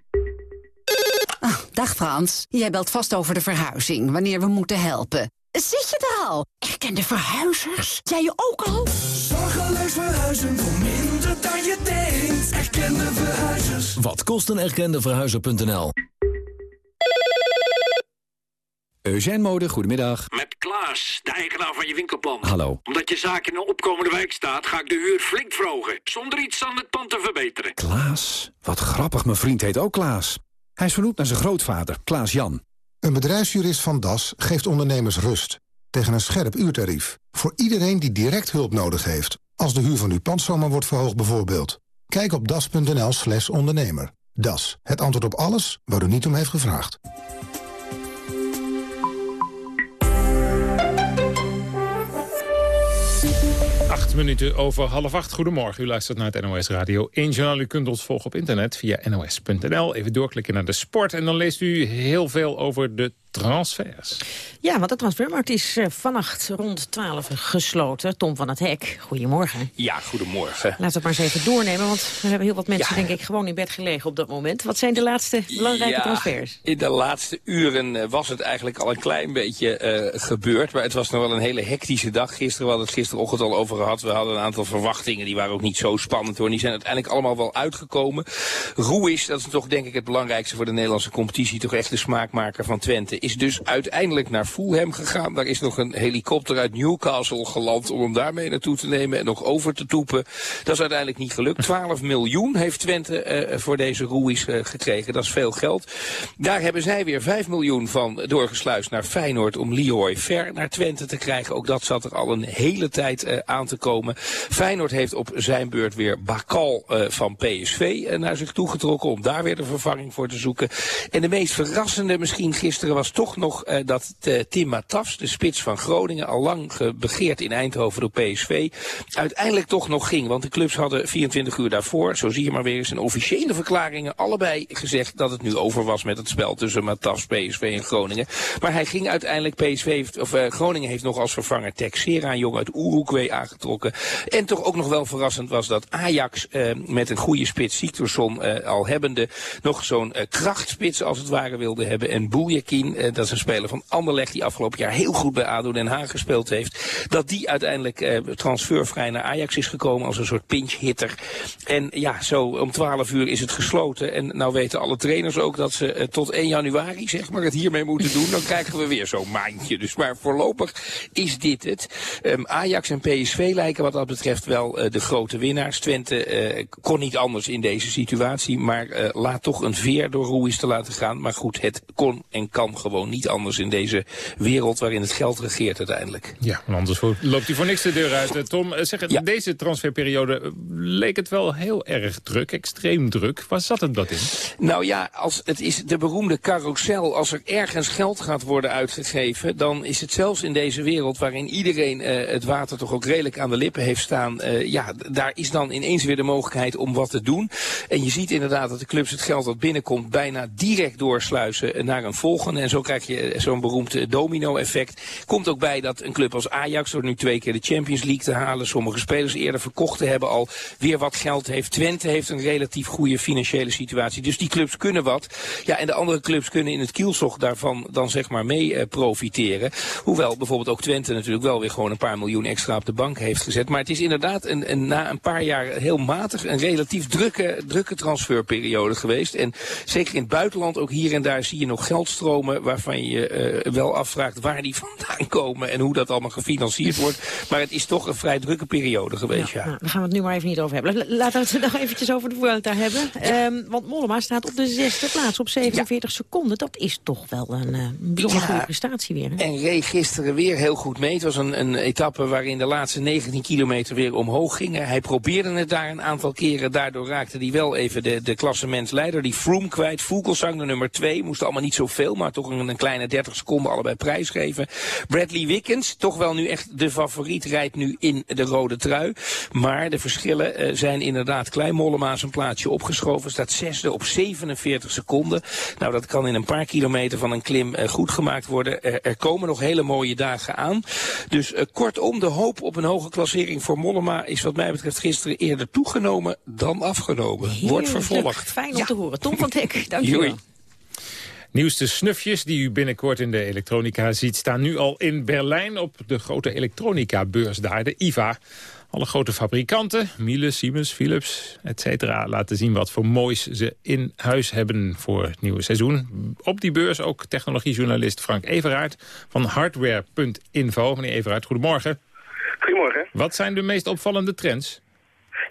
Ah, dag Frans. Jij belt vast over de verhuizing, wanneer we moeten helpen. Zit je er al? Erkende verhuizers? Jij je ook al? Zorgeloos verhuizen voor minder dan je denkt. Erkende verhuizers. Wat kost een erkende verhuizer.nl? Eugène Mode, goedemiddag. Met Klaas, de eigenaar van je winkelplan. Hallo. Omdat je zaak in een opkomende wijk staat, ga ik de huur flink verhogen. Zonder iets aan het pand te verbeteren. Klaas? Wat grappig, mijn vriend heet ook Klaas. Hij is vernoemd naar zijn grootvader, Klaas Jan. Een bedrijfsjurist van Das geeft ondernemers rust. Tegen een scherp uurtarief. Voor iedereen die direct hulp nodig heeft. Als de huur van uw pand zomaar wordt verhoogd bijvoorbeeld. Kijk op das.nl slash ondernemer. Das, het antwoord op alles waar u niet om heeft gevraagd. Acht minuten over half acht. Goedemorgen, u luistert naar het NOS Radio 1 Journaal. U kunt ons volgen op internet via nos.nl. Even doorklikken naar de sport en dan leest u heel veel over de transfers. Ja, want de transfermarkt is uh, vannacht rond 12 gesloten. Tom van het Hek, goedemorgen. Ja, goedemorgen. Laten we het maar eens even doornemen, want we hebben heel wat mensen ja. denk ik gewoon in bed gelegen op dat moment. Wat zijn de laatste belangrijke ja, transfers? In de laatste uren uh, was het eigenlijk al een klein beetje uh, gebeurd, maar het was nog wel een hele hectische dag. Gisteren, we hadden het gisterochtend al over gehad. We hadden een aantal verwachtingen, die waren ook niet zo spannend hoor. Die zijn uiteindelijk allemaal wel uitgekomen. Ruiz, dat is toch denk ik het belangrijkste voor de Nederlandse competitie, toch echt de smaakmaker van Twente is dus uiteindelijk naar Fulham gegaan. Daar is nog een helikopter uit Newcastle geland om hem daarmee naartoe te nemen en nog over te toepen. Dat is uiteindelijk niet gelukt. 12 miljoen heeft Twente uh, voor deze Ruiz uh, gekregen. Dat is veel geld. Daar hebben zij weer 5 miljoen van doorgesluist naar Feyenoord om Leroy Ver naar Twente te krijgen. Ook dat zat er al een hele tijd uh, aan te komen. Feyenoord heeft op zijn beurt weer Bakal van PSV naar zich toegetrokken om daar weer de vervanging voor te zoeken. En de meest verrassende misschien gisteren was toch nog uh, dat uh, Tim Matafs, de spits van Groningen, al lang begeerd in Eindhoven door PSV, uiteindelijk toch nog ging. Want de clubs hadden 24 uur daarvoor, zo zie je maar weer eens in officiële verklaringen, allebei gezegd dat het nu over was met het spel tussen Matafs, PSV en Groningen. Maar hij ging uiteindelijk, PSV heeft, of uh, Groningen heeft nog als vervanger Texera, jong uit Uruguay, aangetrokken. En toch ook nog wel verrassend was dat Ajax met een goede spits, Siktorsson al hebbende, nog zo'n krachtspits als het ware wilde hebben. En eh, dat is een speler van Anderlecht die afgelopen jaar heel goed bij ADO Den Haag gespeeld heeft. Dat die uiteindelijk eh, transfervrij naar Ajax is gekomen als een soort pinch hitter. En ja, zo om 12 uur is het gesloten. En nou weten alle trainers ook dat ze eh, tot 1 januari zeg maar het hiermee moeten doen. Dan krijgen we weer zo'n maandje. Dus maar voorlopig is dit het. Ehm, Ajax en PSV lijken wat dat betreft wel eh, de grote winnaars. Twente eh, kon niet anders in deze situatie. Maar eh, laat toch een veer door Ruiz te laten gaan. Maar goed, het kon en kan gewoon niet anders in deze wereld waarin het geld regeert uiteindelijk. Ja, want anders loopt hij voor niks de deur uit. Eh, Tom, eh, zeg, deze transferperiode eh, leek het wel heel erg druk, extreem druk. Waar zat het dat in? Nou ja, als het is de beroemde carousel. Als er ergens geld gaat worden uitgegeven, dan is het zelfs in deze wereld waarin iedereen eh, het water toch ook redelijk aan de lippen heeft staan. eh, ja, daar is dan ineens weer de mogelijkheid om wat te doen. En je ziet inderdaad dat de clubs het geld dat binnenkomt bijna direct doorsluizen naar een volgende. En zo krijg je eh, zo'n beroemd eh, domino-effect. Komt ook bij dat een club als Ajax door nu twee keer de Champions League te halen, sommige spelers eerder verkocht te hebben, al weer wat geld heeft. Twente heeft een relatief goede financiële situatie. Dus die clubs kunnen wat. Ja, en de andere clubs kunnen in het kielzog daarvan dan zeg maar mee eh, profiteren. Hoewel bijvoorbeeld ook Twente natuurlijk wel weer gewoon een paar miljoen extra op de bank heeft gezet. Maar het is inderdaad een, een, na een paar jaar heel matig, een relatief drukke, drukke transferperiode geweest. En zeker in het buitenland, ook hier en daar zie je nog geldstromen waarvan je eh, wel afvraagt waar die vandaan komen en hoe dat allemaal gefinancierd wordt. Maar het is toch een vrij drukke periode geweest, ja. Nou, daar gaan we het nu maar even niet over hebben. La- Laten we het nog eventjes over de Vuelta hebben. Ehm, want Mollema staat op de zesde plaats op 47 seconden. Dat is toch wel een bijzonder Ja. goede prestatie weer. Hè? En reed gisteren weer heel goed mee. Het was een, een etappe waarin de laatste 19 kilometer weer omhoog gingen. Hij probeerde het daar een aantal keren. Daardoor raakte hij wel even de, de klassementsleider. Die Froome kwijt. Vogelsang de nummer 2. Moest allemaal niet zoveel, maar toch een, een kleine 30 seconden allebei prijsgeven. Bradley Wiggins, toch wel nu echt de favoriet, rijdt nu in de rode trui. Maar de verschillen eh, zijn inderdaad klein. Mollema is een plaatsje opgeschoven. Staat zesde op 47 seconden. Nou, dat kan in een paar kilometer van een klim eh, goed gemaakt worden. Er, er komen nog hele mooie dagen aan. Dus eh, kortom, de hoop op een hoge klassering voor Mollema is wat mij betreft gisteren eerder toegenomen dan afgenomen. Wordt vervolgd. Fijn om te horen. Tom van Dek, dankjewel. Joei. Nieuwste snufjes die u binnenkort in de elektronica ziet... staan nu al in Berlijn op de grote elektronica-beurs daar, de IVA. Alle grote fabrikanten, Miele, Siemens, Philips, etc. laten zien wat voor moois ze in huis hebben voor het nieuwe seizoen. Op die beurs ook technologiejournalist Frank Everaert van hardware.info. Meneer Everaert, goedemorgen. Goedemorgen. Wat zijn de meest opvallende trends?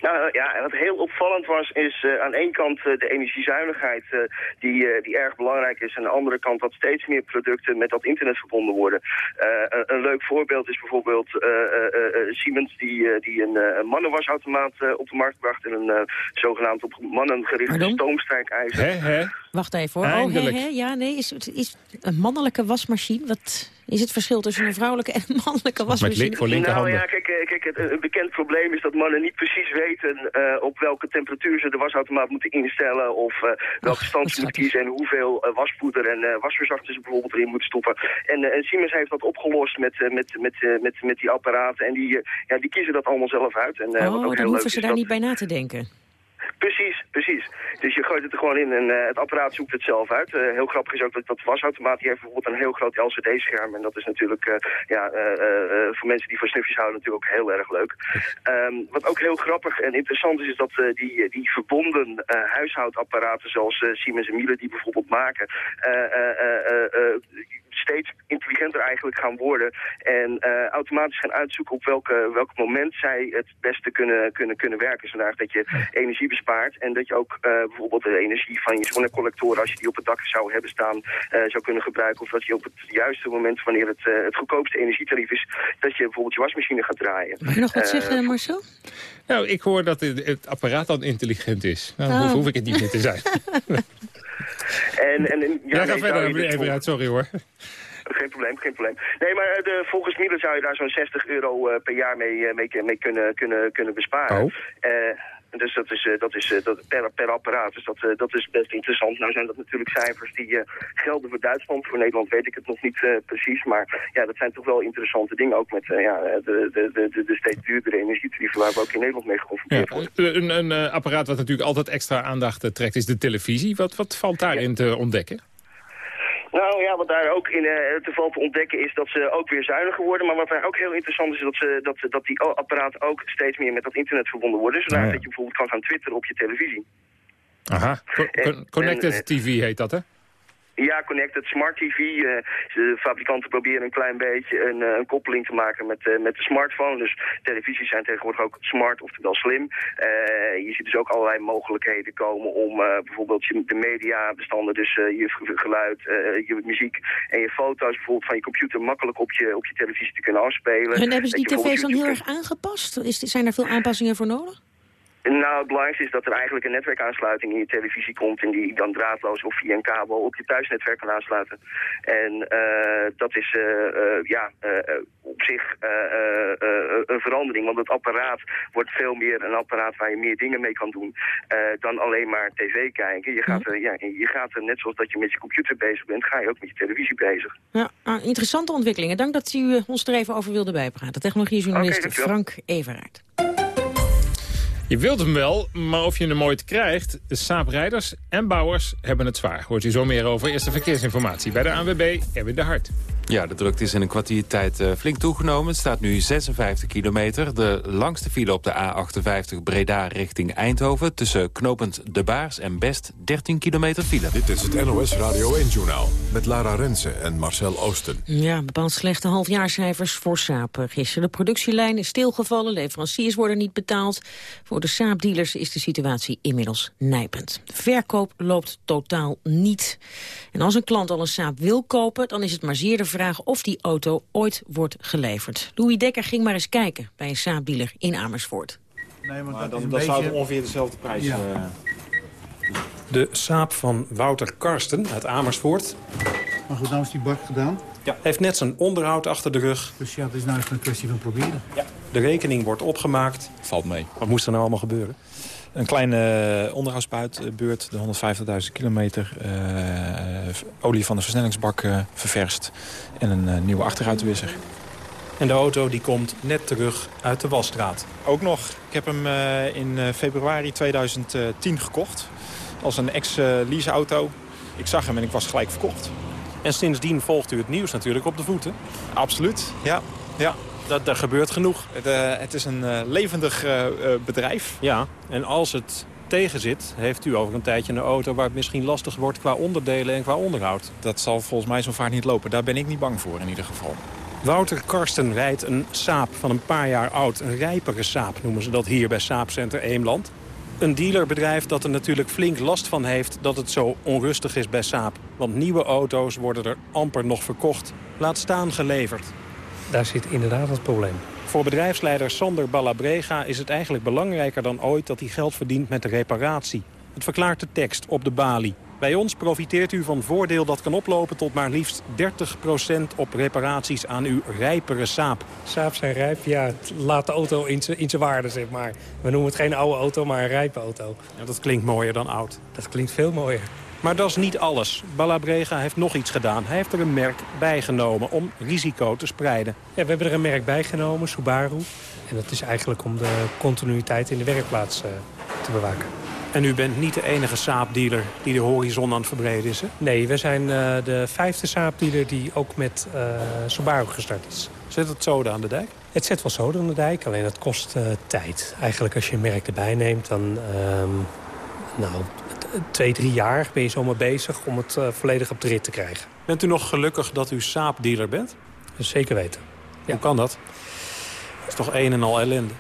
Nou ja, en wat heel opvallend was, is uh, aan één kant uh, de energiezuinigheid uh, die, die erg belangrijk is. En aan de andere kant dat steeds meer producten met dat internet verbonden worden. Een, een, leuk voorbeeld is bijvoorbeeld Siemens die, die een, mannenwasautomaat op de markt bracht. En een zogenaamd op mannen gerichte stoomstrijkijzer. Wacht even hoor. Oh, he, he. Ja, nee, is, is een mannelijke wasmachine, wat is het verschil tussen een vrouwelijke en een mannelijke wasmachine? voor nou ja, kijk, kijk het, een bekend probleem is dat mannen niet precies weten uh, op welke temperatuur ze de wasautomaat moeten instellen of uh, welke stand ze moeten kiezen en hoeveel uh, waspoeder en wasverzachter ze bijvoorbeeld erin moeten stoppen. En, en Siemens heeft dat opgelost met, met, met, met, met die apparaten en die, ja, die kiezen dat allemaal zelf uit. En, oh, wat ook dan heel hoeven leuk ze is daar dat... niet bij na te denken. Precies, precies. Dus je gooit het er gewoon in en uh, het apparaat zoekt het zelf uit. Uh, heel grappig is ook dat dat wasautomaat die heeft bijvoorbeeld een heel groot LCD-scherm. En dat is natuurlijk uh, ja, voor mensen die van snufjes houden natuurlijk ook heel erg leuk. Um, wat ook heel grappig en interessant is, is dat die, die verbonden huishoudapparaten zoals Siemens en Miele die bijvoorbeeld maken steeds intelligenter eigenlijk gaan worden. En uh, automatisch gaan uitzoeken op welke, welk moment zij het beste kunnen, kunnen, kunnen werken. Zodat dat je energie bespaart. En dat je ook uh, bijvoorbeeld de energie van je zonnecollectoren, als je die op het dak zou hebben staan, uh, zou kunnen gebruiken. Of dat je op het juiste moment, wanneer het, het goedkoopste energietarief is, dat je bijvoorbeeld je wasmachine gaat draaien. Mag je nog wat zeggen, Marcel? Nou, ik hoor dat het, het apparaat dan intelligent is. Nou, Oh. hoef, hoef ik het niet meer te zijn. en, en, en, ja, ja, ga nee, verder, even uit, sorry hoor. Geen probleem, geen probleem. Nee, maar uh, de, volgens Miele zou je daar zo'n 60 euro uh, per jaar mee, mee, mee, kunnen, kunnen, kunnen besparen. Oh. Dus dat is, dat is dat per, per apparaat. Dus dat, dat is best interessant. Nou zijn dat natuurlijk cijfers die gelden voor Duitsland. Voor Nederland weet ik het nog niet precies. Maar ja, dat zijn toch wel interessante dingen. Ook met ja, de, de, de, de steeds duurdere energietarieven waar we ook in Nederland mee geconfronteerd ja, worden. Een, een apparaat wat natuurlijk altijd extra aandacht trekt is de televisie. Wat, wat valt daarin ja. te ontdekken? Nou ja, wat daar ook in uh, te ontdekken is dat ze ook weer zuiniger worden. Maar wat daar ook heel interessant is, dat, ze, dat, dat die apparaten ook steeds meer met dat internet verbonden worden. Zodat dat je bijvoorbeeld kan gaan twitteren op je televisie. Aha, Connected TV heet dat hè? Ja, Connected Smart TV. Uh, de fabrikanten proberen een klein beetje een, uh, een koppeling te maken met, uh, met de smartphone. Dus televisies zijn tegenwoordig ook smart, oftewel slim. je ziet dus ook allerlei mogelijkheden komen om bijvoorbeeld je, de mediabestanden, dus je geluid, je muziek en je foto's bijvoorbeeld van je computer makkelijk op je, op je televisie te kunnen afspelen. En hebben ze die tv's dan heel erg aangepast? Is, zijn er veel aanpassingen voor nodig? Nou, het belangrijkste is dat er eigenlijk een netwerkaansluiting in je televisie komt... en die dan draadloos of via een kabel op je thuisnetwerk kan aansluiten. En uh, dat is uh, uh, ja, op zich een verandering, want het apparaat wordt veel meer een apparaat waar je meer dingen mee kan doen dan alleen maar tv kijken. Je gaat, er, ja, je gaat er, net zoals dat je met je computer bezig bent, ga je ook met je televisie bezig. Ja, ah, interessante ontwikkelingen. Dank dat u ons er even over wilde bijpraten. Technologiejournalist okay, Frank Everaert. Je wilt hem wel, maar of je hem ooit krijgt... Saaprijders en bouwers hebben het zwaar. Hoort u zo meer over. Eerste verkeersinformatie bij de ANWB, Erwin de Hart. Ja, de drukte is in een kwartier tijd uh, flink toegenomen. Het staat nu 56 kilometer. De langste file op de A58 Breda richting Eindhoven... tussen knopend De Baars en Best 13 kilometer file. Dit is het NOS Radio 1-journaal met Lara Rensen en Marcel Oosten. Ja, bepaald slechte halfjaarcijfers voor Saab. Gisteren de productielijn is stilgevallen, leveranciers worden niet betaald. Voor de Saab-dealers is de situatie inmiddels nijpend. Verkoop loopt totaal niet. En als een klant al een Saab wil kopen, dan is het maar zeer de vraag of die auto ooit wordt geleverd. Louis Dekker ging maar eens kijken bij een Saab-dealer in Amersfoort. Nee, maar dat, dan, dat zou ongeveer dezelfde prijs... Ja. Uh... De Saab van Wouter Karsten uit Amersfoort. Maar goed, nou is die bak gedaan. Ja, heeft net zijn onderhoud achter de rug. Dus ja, het is nou eens een kwestie van proberen. Ja. De rekening wordt opgemaakt. Valt mee. Wat moest er nou allemaal gebeuren? Een kleine onderhoudsbuitbeurt, de 150.000 kilometer. Uh, olie van de versnellingsbak ververst. En een nieuwe achteruitwisser. En de auto die komt net terug uit de wasstraat. Ook nog. Ik heb hem in februari 2010 gekocht. Als een ex-leaseauto. Ik zag hem en ik was gelijk verkocht. En sindsdien volgt u het nieuws natuurlijk op de voeten? Absoluut, ja. ja. Dat, er gebeurt genoeg. Het, uh, het is een uh, levendig uh, bedrijf. Ja, en als het tegenzit, heeft u over een tijdje een auto... waar het misschien lastig wordt qua onderdelen en qua onderhoud. Dat zal volgens mij zo vaart niet lopen. Daar ben ik niet bang voor in ieder geval. Wouter Karsten rijdt een Saab van een paar jaar oud. Een rijpere Saab noemen ze dat hier bij Saabcenter Eemland. Een dealerbedrijf dat er natuurlijk flink last van heeft dat het zo onrustig is bij Saab. Want nieuwe auto's worden er amper nog verkocht. Laat staan geleverd. Daar zit inderdaad het probleem. Voor bedrijfsleider Sander Ballabrega is het eigenlijk belangrijker dan ooit... dat hij geld verdient met de reparatie. Het verklaart de tekst op de balie. Bij ons profiteert u van voordeel dat kan oplopen tot maar liefst 30% op reparaties aan uw rijpere saap. Saap zijn rijp, ja, laat de auto in zijn waarde, zeg maar. We noemen het geen oude auto, maar een rijpe auto. Ja, dat klinkt mooier dan oud. Dat klinkt veel mooier. Maar dat is niet alles. Ballabrega heeft nog iets gedaan. Hij heeft er een merk bijgenomen om risico te spreiden. Ja, we hebben er een merk bijgenomen, Subaru. En dat is eigenlijk om de continuïteit in de werkplaats uh, te bewaken. En u bent niet de enige Saab-dealer die de horizon aan het verbreden is, hè? Nee, we zijn uh, de vijfde Saab-dealer die ook met uh, Subaru gestart is. Zet het zoden aan de dijk? Het zet wel zoden aan de dijk, alleen het kost tijd. Eigenlijk als je een merk erbij neemt, dan... Um, nou, twee, drie jaar ben je zomaar bezig om het uh, volledig op de rit te krijgen. Bent u nog gelukkig dat u Saab-dealer bent? Zeker weten. Ja. Hoe kan dat? Het is toch een en al ellende?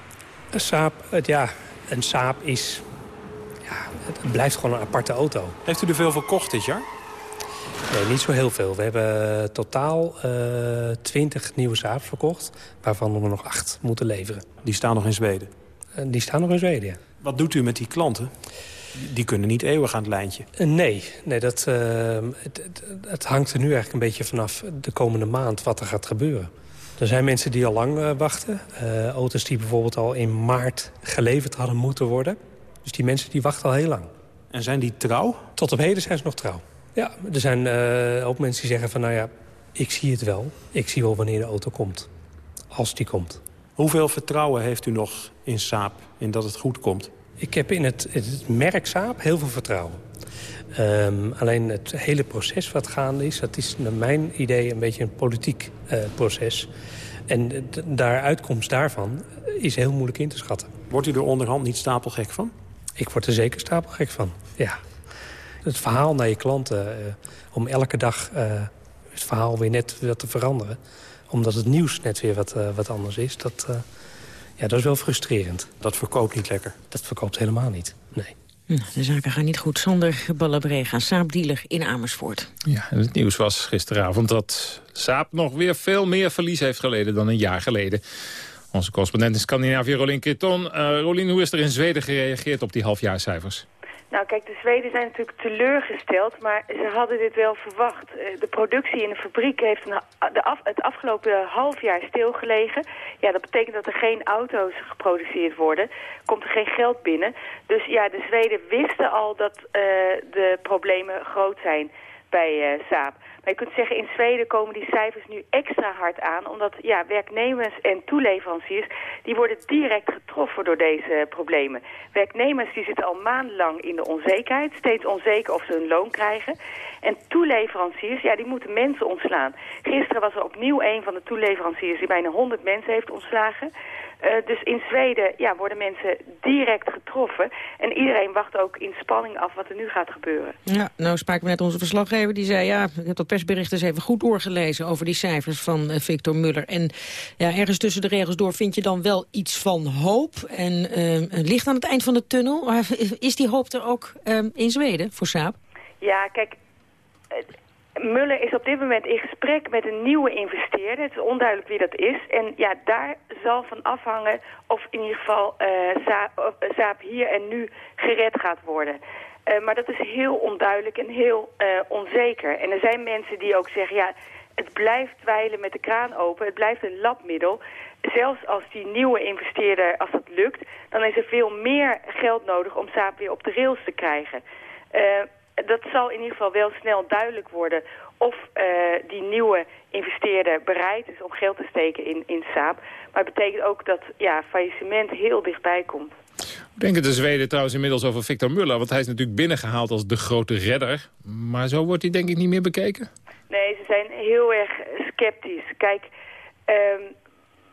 Een Saab, het, ja, een Saab is... Ja, het blijft gewoon een aparte auto. Heeft u er veel verkocht dit jaar? Nee, niet zo heel veel. We hebben totaal uh, 20 nieuwe Saabs verkocht... waarvan we nog acht moeten leveren. Die staan nog in Zweden? Uh, die staan nog in Zweden, ja. Wat doet u met die klanten? Die kunnen niet eeuwig aan het lijntje. Uh, nee, nee dat, uh, het, het, hangt er nu eigenlijk een beetje vanaf de komende maand wat er gaat gebeuren. Er zijn mensen die al lang uh, wachten. auto's die bijvoorbeeld al in maart geleverd hadden moeten worden. Dus die mensen die wachten al heel lang. En zijn die trouw? Tot op heden zijn ze nog trouw. Ja, er zijn ook mensen die zeggen van nou ja, ik zie het wel. Ik zie wel wanneer de auto komt. Als die komt. Hoeveel vertrouwen heeft u nog in Saab, in dat het goed komt? Ik heb in het, het merk Saab heel veel vertrouwen. Um, alleen het hele proces wat gaande is... dat is naar mijn idee een beetje een politiek uh, proces. En de, de uitkomst daarvan is heel moeilijk in te schatten. Wordt u er onderhand niet stapelgek van? Ik word er zeker stapelgek van, ja. Het verhaal naar je klanten... Uh, om elke dag uh, het verhaal weer net wat te veranderen... omdat het nieuws net weer wat, wat anders is... Dat, ja, dat is wel frustrerend. Dat verkoopt niet lekker? Dat verkoopt helemaal niet, nee. Nou, de zaken gaan niet goed zonder Ballabrega, saapdealer in Amersfoort. Ja, en het nieuws was gisteravond dat Saap nog weer veel meer verlies heeft geleden dan een jaar geleden. Onze correspondent in Scandinavië, Rolien Kreton. Uh, Rolien, hoe is er in Zweden gereageerd op die halfjaarcijfers? Nou kijk, de Zweden zijn natuurlijk teleurgesteld, maar ze hadden dit wel verwacht. Eh, de productie in de fabriek heeft de af, het afgelopen half jaar stilgelegen. Ja, dat betekent dat er geen auto's geproduceerd worden. Komt er geen geld binnen. Dus ja, de Zweden wisten al dat uh, de problemen groot zijn bij uh, Saab. Je kunt zeggen, in Zweden komen die cijfers nu extra hard aan... omdat ja, werknemers en toeleveranciers... die worden direct getroffen door deze problemen. Werknemers die zitten al maandenlang in de onzekerheid... steeds onzeker of ze hun loon krijgen. En toeleveranciers, ja, die moeten mensen ontslaan. Gisteren was er opnieuw een van de toeleveranciers... die bijna 100 mensen heeft ontslagen... Uh, dus in Zweden ja, worden mensen direct getroffen. En iedereen wacht ook in spanning af wat er nu gaat gebeuren. Ja, nou spraken we net onze verslaggever. Die zei, ja, ik heb dat persbericht eens even goed doorgelezen... over die cijfers van uh, Victor Muller. En ja, ergens tussen de regels door vind je dan wel iets van hoop. En uh, licht aan het eind van de tunnel. Is die hoop er ook in Zweden voor Saab? Ja, kijk... Muller is op dit moment in gesprek met een nieuwe investeerder. Het is onduidelijk wie dat is. En ja, daar zal van afhangen of in ieder geval uh, hier en nu gered gaat worden. Maar dat is heel onduidelijk en heel onzeker. En er zijn mensen die ook zeggen, ja, het blijft dweilen met de kraan open. Het blijft een labmiddel. Zelfs als die nieuwe investeerder, als dat lukt, dan is er veel meer geld nodig om Saab weer op de rails te krijgen dat zal in ieder geval wel snel duidelijk worden of uh, die nieuwe investeerder bereid is om geld te steken in, in Saab. Maar het betekent ook dat ja, faillissement heel dichtbij komt. Hoe denken de Zweden trouwens inmiddels over Victor Muller? Want hij is natuurlijk binnengehaald als de grote redder. Maar zo wordt hij denk ik niet meer bekeken? Nee, ze zijn heel erg sceptisch. Kijk, um,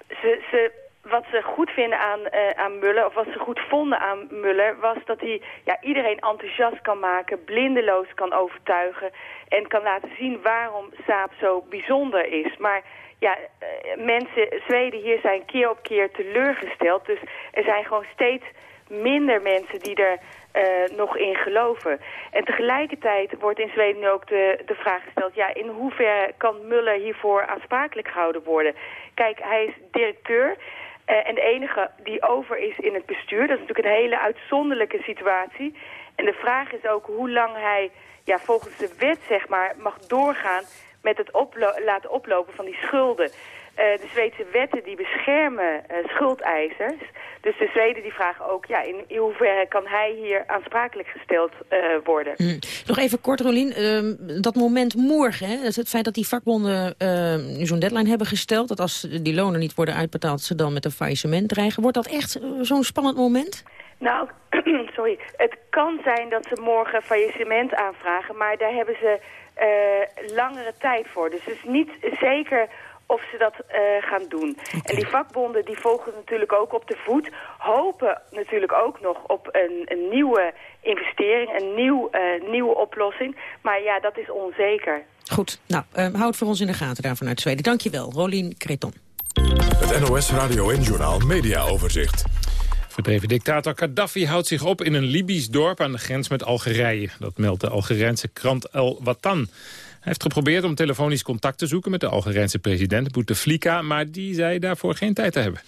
ze, ze wat ze goed vinden aan, uh, aan Muller, of wat ze goed vonden aan Muller, was dat hij ja, iedereen enthousiast kan maken, blindeloos kan overtuigen en kan laten zien waarom Saab zo bijzonder is. Maar ja, uh, mensen, Zweden hier zijn keer op keer teleurgesteld, dus er zijn gewoon steeds minder mensen die er uh, nog in geloven. En tegelijkertijd wordt in Zweden nu ook de, de vraag gesteld... ja, in hoeverre kan Muller hiervoor aansprakelijk gehouden worden? Kijk, hij is directeur... Uh, en de enige die over is in het bestuur. Dat is natuurlijk een hele uitzonderlijke situatie. En de vraag is ook hoe lang hij ja, volgens de wet zeg maar, mag doorgaan met het laten oplopen van die schulden. Uh, de Zweedse wetten die beschermen uh, schuldeisers. Dus de Zweden die vragen ook, ja, in, in hoeverre kan hij hier aansprakelijk gesteld uh, worden? Mm. Nog even kort, Rolien. Uh, dat moment morgen, hè, het feit dat die vakbonden nu zo'n deadline hebben gesteld... dat als die lonen niet worden uitbetaald, ze dan met een faillissement dreigen. Wordt dat echt zo'n spannend moment? Nou, sorry. Het kan zijn dat ze morgen faillissement aanvragen, maar daar hebben ze langere tijd voor. Dus het is niet zeker of ze dat uh, gaan doen. En die vakbonden die volgen natuurlijk ook op de voet. Hopen natuurlijk ook nog op een, een nieuwe investering, een nieuw, uh, nieuwe oplossing. Maar ja, dat is onzeker. Goed, nou, uh, houd voor ons in de gaten daar vanuit Zweden. Dankjewel, Rolien Kreton. Het NOS Radio en Journaal Media Overzicht. Verdreven dictator Gaddafi houdt zich op in een Libisch dorp aan de grens met Algerije. Dat meldt de Algerijnse krant El Watan. Hij heeft geprobeerd om telefonisch contact te zoeken met de Algerijnse president Bouteflika, maar die zei daarvoor geen tijd te hebben.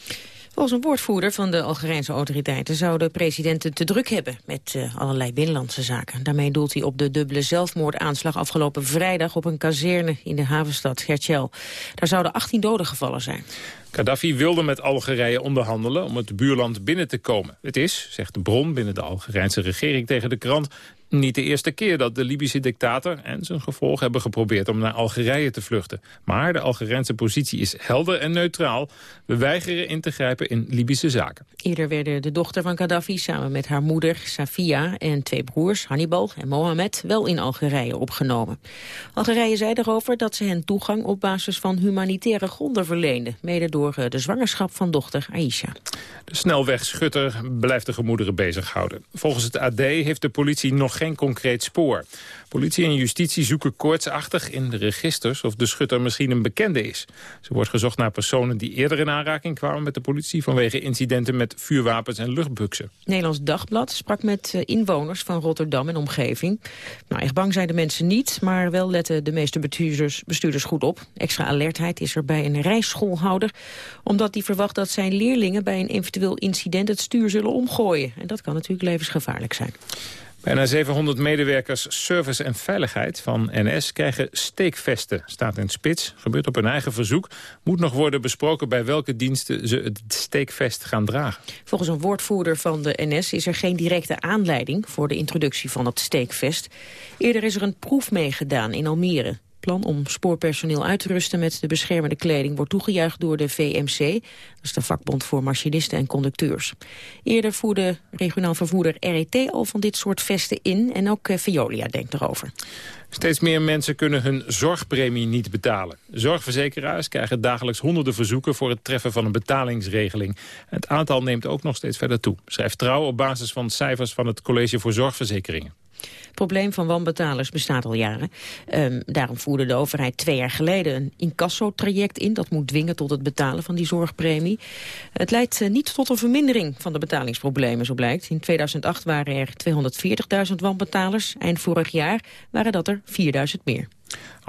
Volgens een woordvoerder van de Algerijnse autoriteiten zou de president het te druk hebben met uh, allerlei binnenlandse zaken. Daarmee doelt hij op de dubbele zelfmoordaanslag afgelopen vrijdag op een kazerne in de havenstad Gerchel. Daar zouden 18 doden gevallen zijn. Gaddafi wilde met Algerije onderhandelen om het buurland binnen te komen. Het is, zegt de bron binnen de Algerijnse regering tegen de krant, Niet de eerste keer dat de Libische dictator en zijn gevolg hebben geprobeerd om naar Algerije te vluchten. Maar de Algerijnse positie is helder en neutraal. We weigeren in te grijpen in Libische zaken. Eerder werden de dochter van Gaddafi samen met haar moeder Safia en twee broers Hannibal en Mohamed wel in Algerije opgenomen. Algerije zei erover dat ze hen toegang op basis van humanitaire gronden verleende, mede door eh, de zwangerschap van dochter Aisha. De snelwegschutter blijft de gemoederen bezighouden. Volgens het AD heeft de politie nog geen concreet spoor. Politie en justitie zoeken koortsachtig in de registers of de schutter misschien een bekende is. Ze wordt gezocht naar personen die eerder in aanraking kwamen met de politie vanwege incidenten met vuurwapens en luchtbuksen. Nederlands Dagblad sprak met eh, inwoners van Rotterdam en omgeving. Nou, echt bang zijn de mensen niet, maar wel letten de meeste bestuurders, bestuurders goed op. Extra alertheid is er bij een rijschoolhouder, omdat die verwacht dat zijn leerlingen bij een eventueel incident het stuur zullen omgooien. En dat kan natuurlijk levensgevaarlijk zijn. Bijna 700 medewerkers service en veiligheid van NS krijgen steekvesten. Staat in spits, gebeurt op hun eigen verzoek. Moet nog worden besproken bij welke diensten ze het steekvest gaan dragen. Volgens een woordvoerder van de NS is er geen directe aanleiding voor de introductie van het steekvest. Eerder is er een proef meegedaan in Almere plan om spoorpersoneel uit te rusten met de beschermende kleding wordt toegejuicht door de VMC. Dat is de vakbond voor machinisten en conducteurs. Eerder voerde regionaal vervoerder RET al van dit soort vesten in en ook eh, Veolia denkt erover. Steeds meer mensen kunnen hun zorgpremie niet betalen. Zorgverzekeraars krijgen dagelijks honderden verzoeken voor het treffen van een betalingsregeling. Het aantal neemt ook nog steeds verder toe. Schrijft Trouw op basis van cijfers van het College voor Zorgverzekeringen. Het probleem van wanbetalers bestaat al jaren. Um, daarom voerde de overheid twee jaar geleden een incasso-traject in... dat moet dwingen tot het betalen van die zorgpremie. Het leidt uh, niet tot een vermindering van de betalingsproblemen, zo blijkt. In 2008 waren er 240.000 wanbetalers. Eind vorig jaar waren dat er 4.000 meer.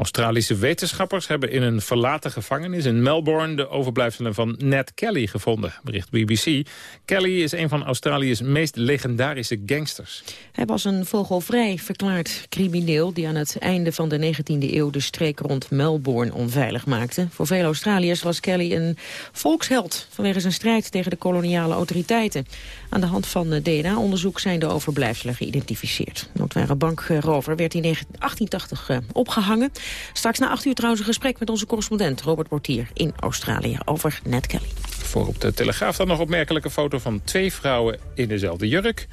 Australische wetenschappers hebben in een verlaten gevangenis in Melbourne de overblijfselen van Ned Kelly gevonden, bericht BBC. Kelly is een van Australië's meest legendarische gangsters. Hij was een vogelvrij verklaard crimineel die aan het einde van de 19e eeuw de streek rond Melbourne onveilig maakte. Voor veel Australiërs was Kelly een volksheld vanwege zijn strijd tegen de koloniale autoriteiten. Aan de hand van DNA-onderzoek zijn de overblijfselen geïdentificeerd. Notware bankrover werd in 1880 eh, opgehangen. Straks na acht uur trouwens een gesprek met onze correspondent Robert Portier in Australië over Ned Kelly. Voor op de Telegraaf dan nog opmerkelijke foto van twee vrouwen in dezelfde jurk.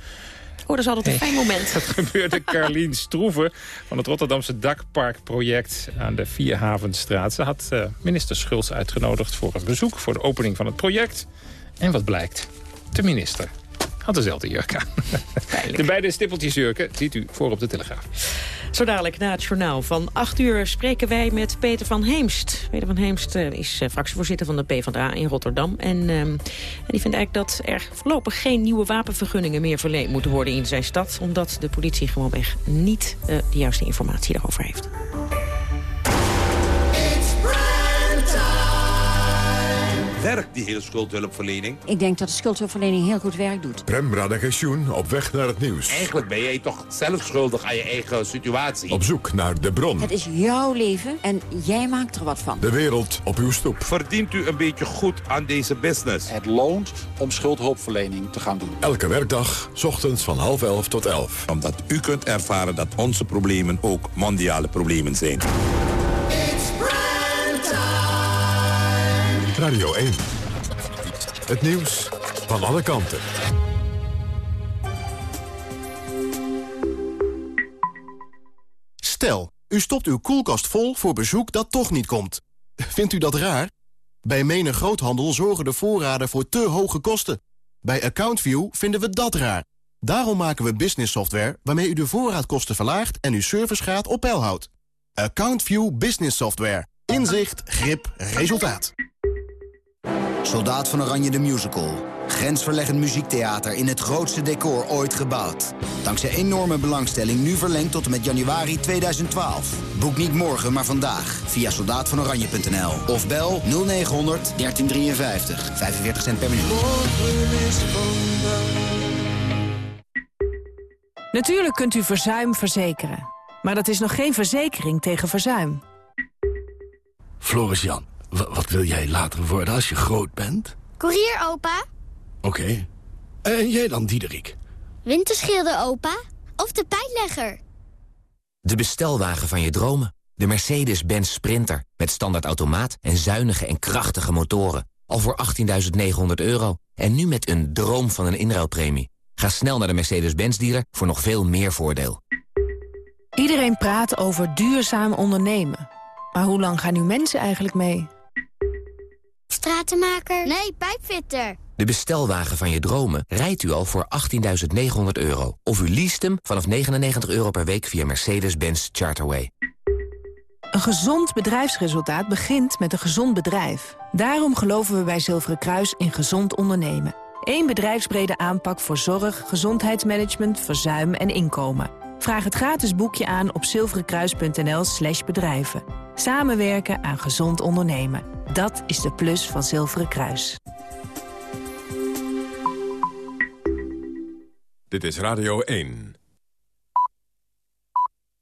Oh, dat is altijd een fijn moment. Dat gebeurde Carlien Stroeven van het Rotterdamse Dakparkproject aan de Vierhavenstraat. Ze had uh, minister Schulz uitgenodigd voor een bezoek voor de opening van het project. En wat blijkt? De minister had dezelfde jurk aan. De beide stippeltjesjurken ziet u voor op de Telegraaf. Zo dadelijk na het journaal van 8 uur spreken wij met Peter van Heemst. Peter van Heemst uh, is uh, fractievoorzitter van de PvdA in Rotterdam. En, uh, en die vindt eigenlijk dat er voorlopig geen nieuwe wapenvergunningen meer verleend moeten worden in zijn stad. Omdat de politie gewoonweg niet de juiste informatie daarover heeft. Werkt die hele schuldhulpverlening? Ik denk dat de schuldhulpverlening heel goed werk doet. Prem Radagensjoen op weg naar het nieuws. Eigenlijk ben jij toch zelf schuldig aan je eigen situatie. Op zoek naar de bron. Het is jouw leven en jij maakt er wat van. De wereld op uw stoep. Verdient u een beetje goed aan deze business? Het loont om schuldhulpverlening te gaan doen. Elke werkdag, s ochtends van half elf tot elf. Omdat u kunt ervaren dat onze problemen ook mondiale problemen zijn. Radio 1. Het nieuws van alle kanten. Stel, u stopt uw koelkast vol voor bezoek dat toch niet komt. Vindt u dat raar? Bij menig groothandel zorgen de voorraden voor te hoge kosten. Bij AccountView vinden we dat raar. Daarom maken we business software waarmee u de voorraadkosten verlaagt en uw servicegraad op peil houdt. AccountView Business Software. Inzicht, grip, resultaat. Soldaat van Oranje de Musical. Grensverleggend muziektheater in het grootste decor ooit gebouwd. Dankzij enorme belangstelling nu verlengd tot en met januari 2012. Boek niet morgen, maar vandaag via soldaatvanoranje.nl. Of bel 0900 1353. 45 cent per minuut. Natuurlijk kunt u verzuim verzekeren. Maar dat is nog geen verzekering tegen verzuim. Floris Jan, wat wil jij later worden als je groot bent? Koerier, opa. Oké. En jij dan, Diederik? Winterschilder, opa. of de pijnlegger. De bestelwagen van je dromen. De Mercedes-Benz Sprinter. Met standaard automaat en zuinige en krachtige motoren. Al voor 18.900 euro. En nu met een droom van een inruilpremie. Ga snel naar de Mercedes-Benz dealer voor nog veel meer voordeel. Iedereen praat over duurzaam ondernemen. Maar hoe lang gaan nu mensen eigenlijk mee? Stratenmaker? Nee, pijpfitter. De bestelwagen van je dromen rijdt u al voor 18.900 euro. Of u leest hem vanaf 99 euro per week via Mercedes-Benz Charterway. Een gezond bedrijfsresultaat begint met een gezond bedrijf. Daarom geloven we bij Zilveren Kruis in gezond ondernemen. Eén bedrijfsbrede aanpak voor zorg, gezondheidsmanagement, verzuim en inkomen. Vraag het gratis boekje aan op zilverenkruis.nl slash bedrijven. Samenwerken aan gezond ondernemen. Dat is de plus van Zilveren Kruis. Dit is Radio 1.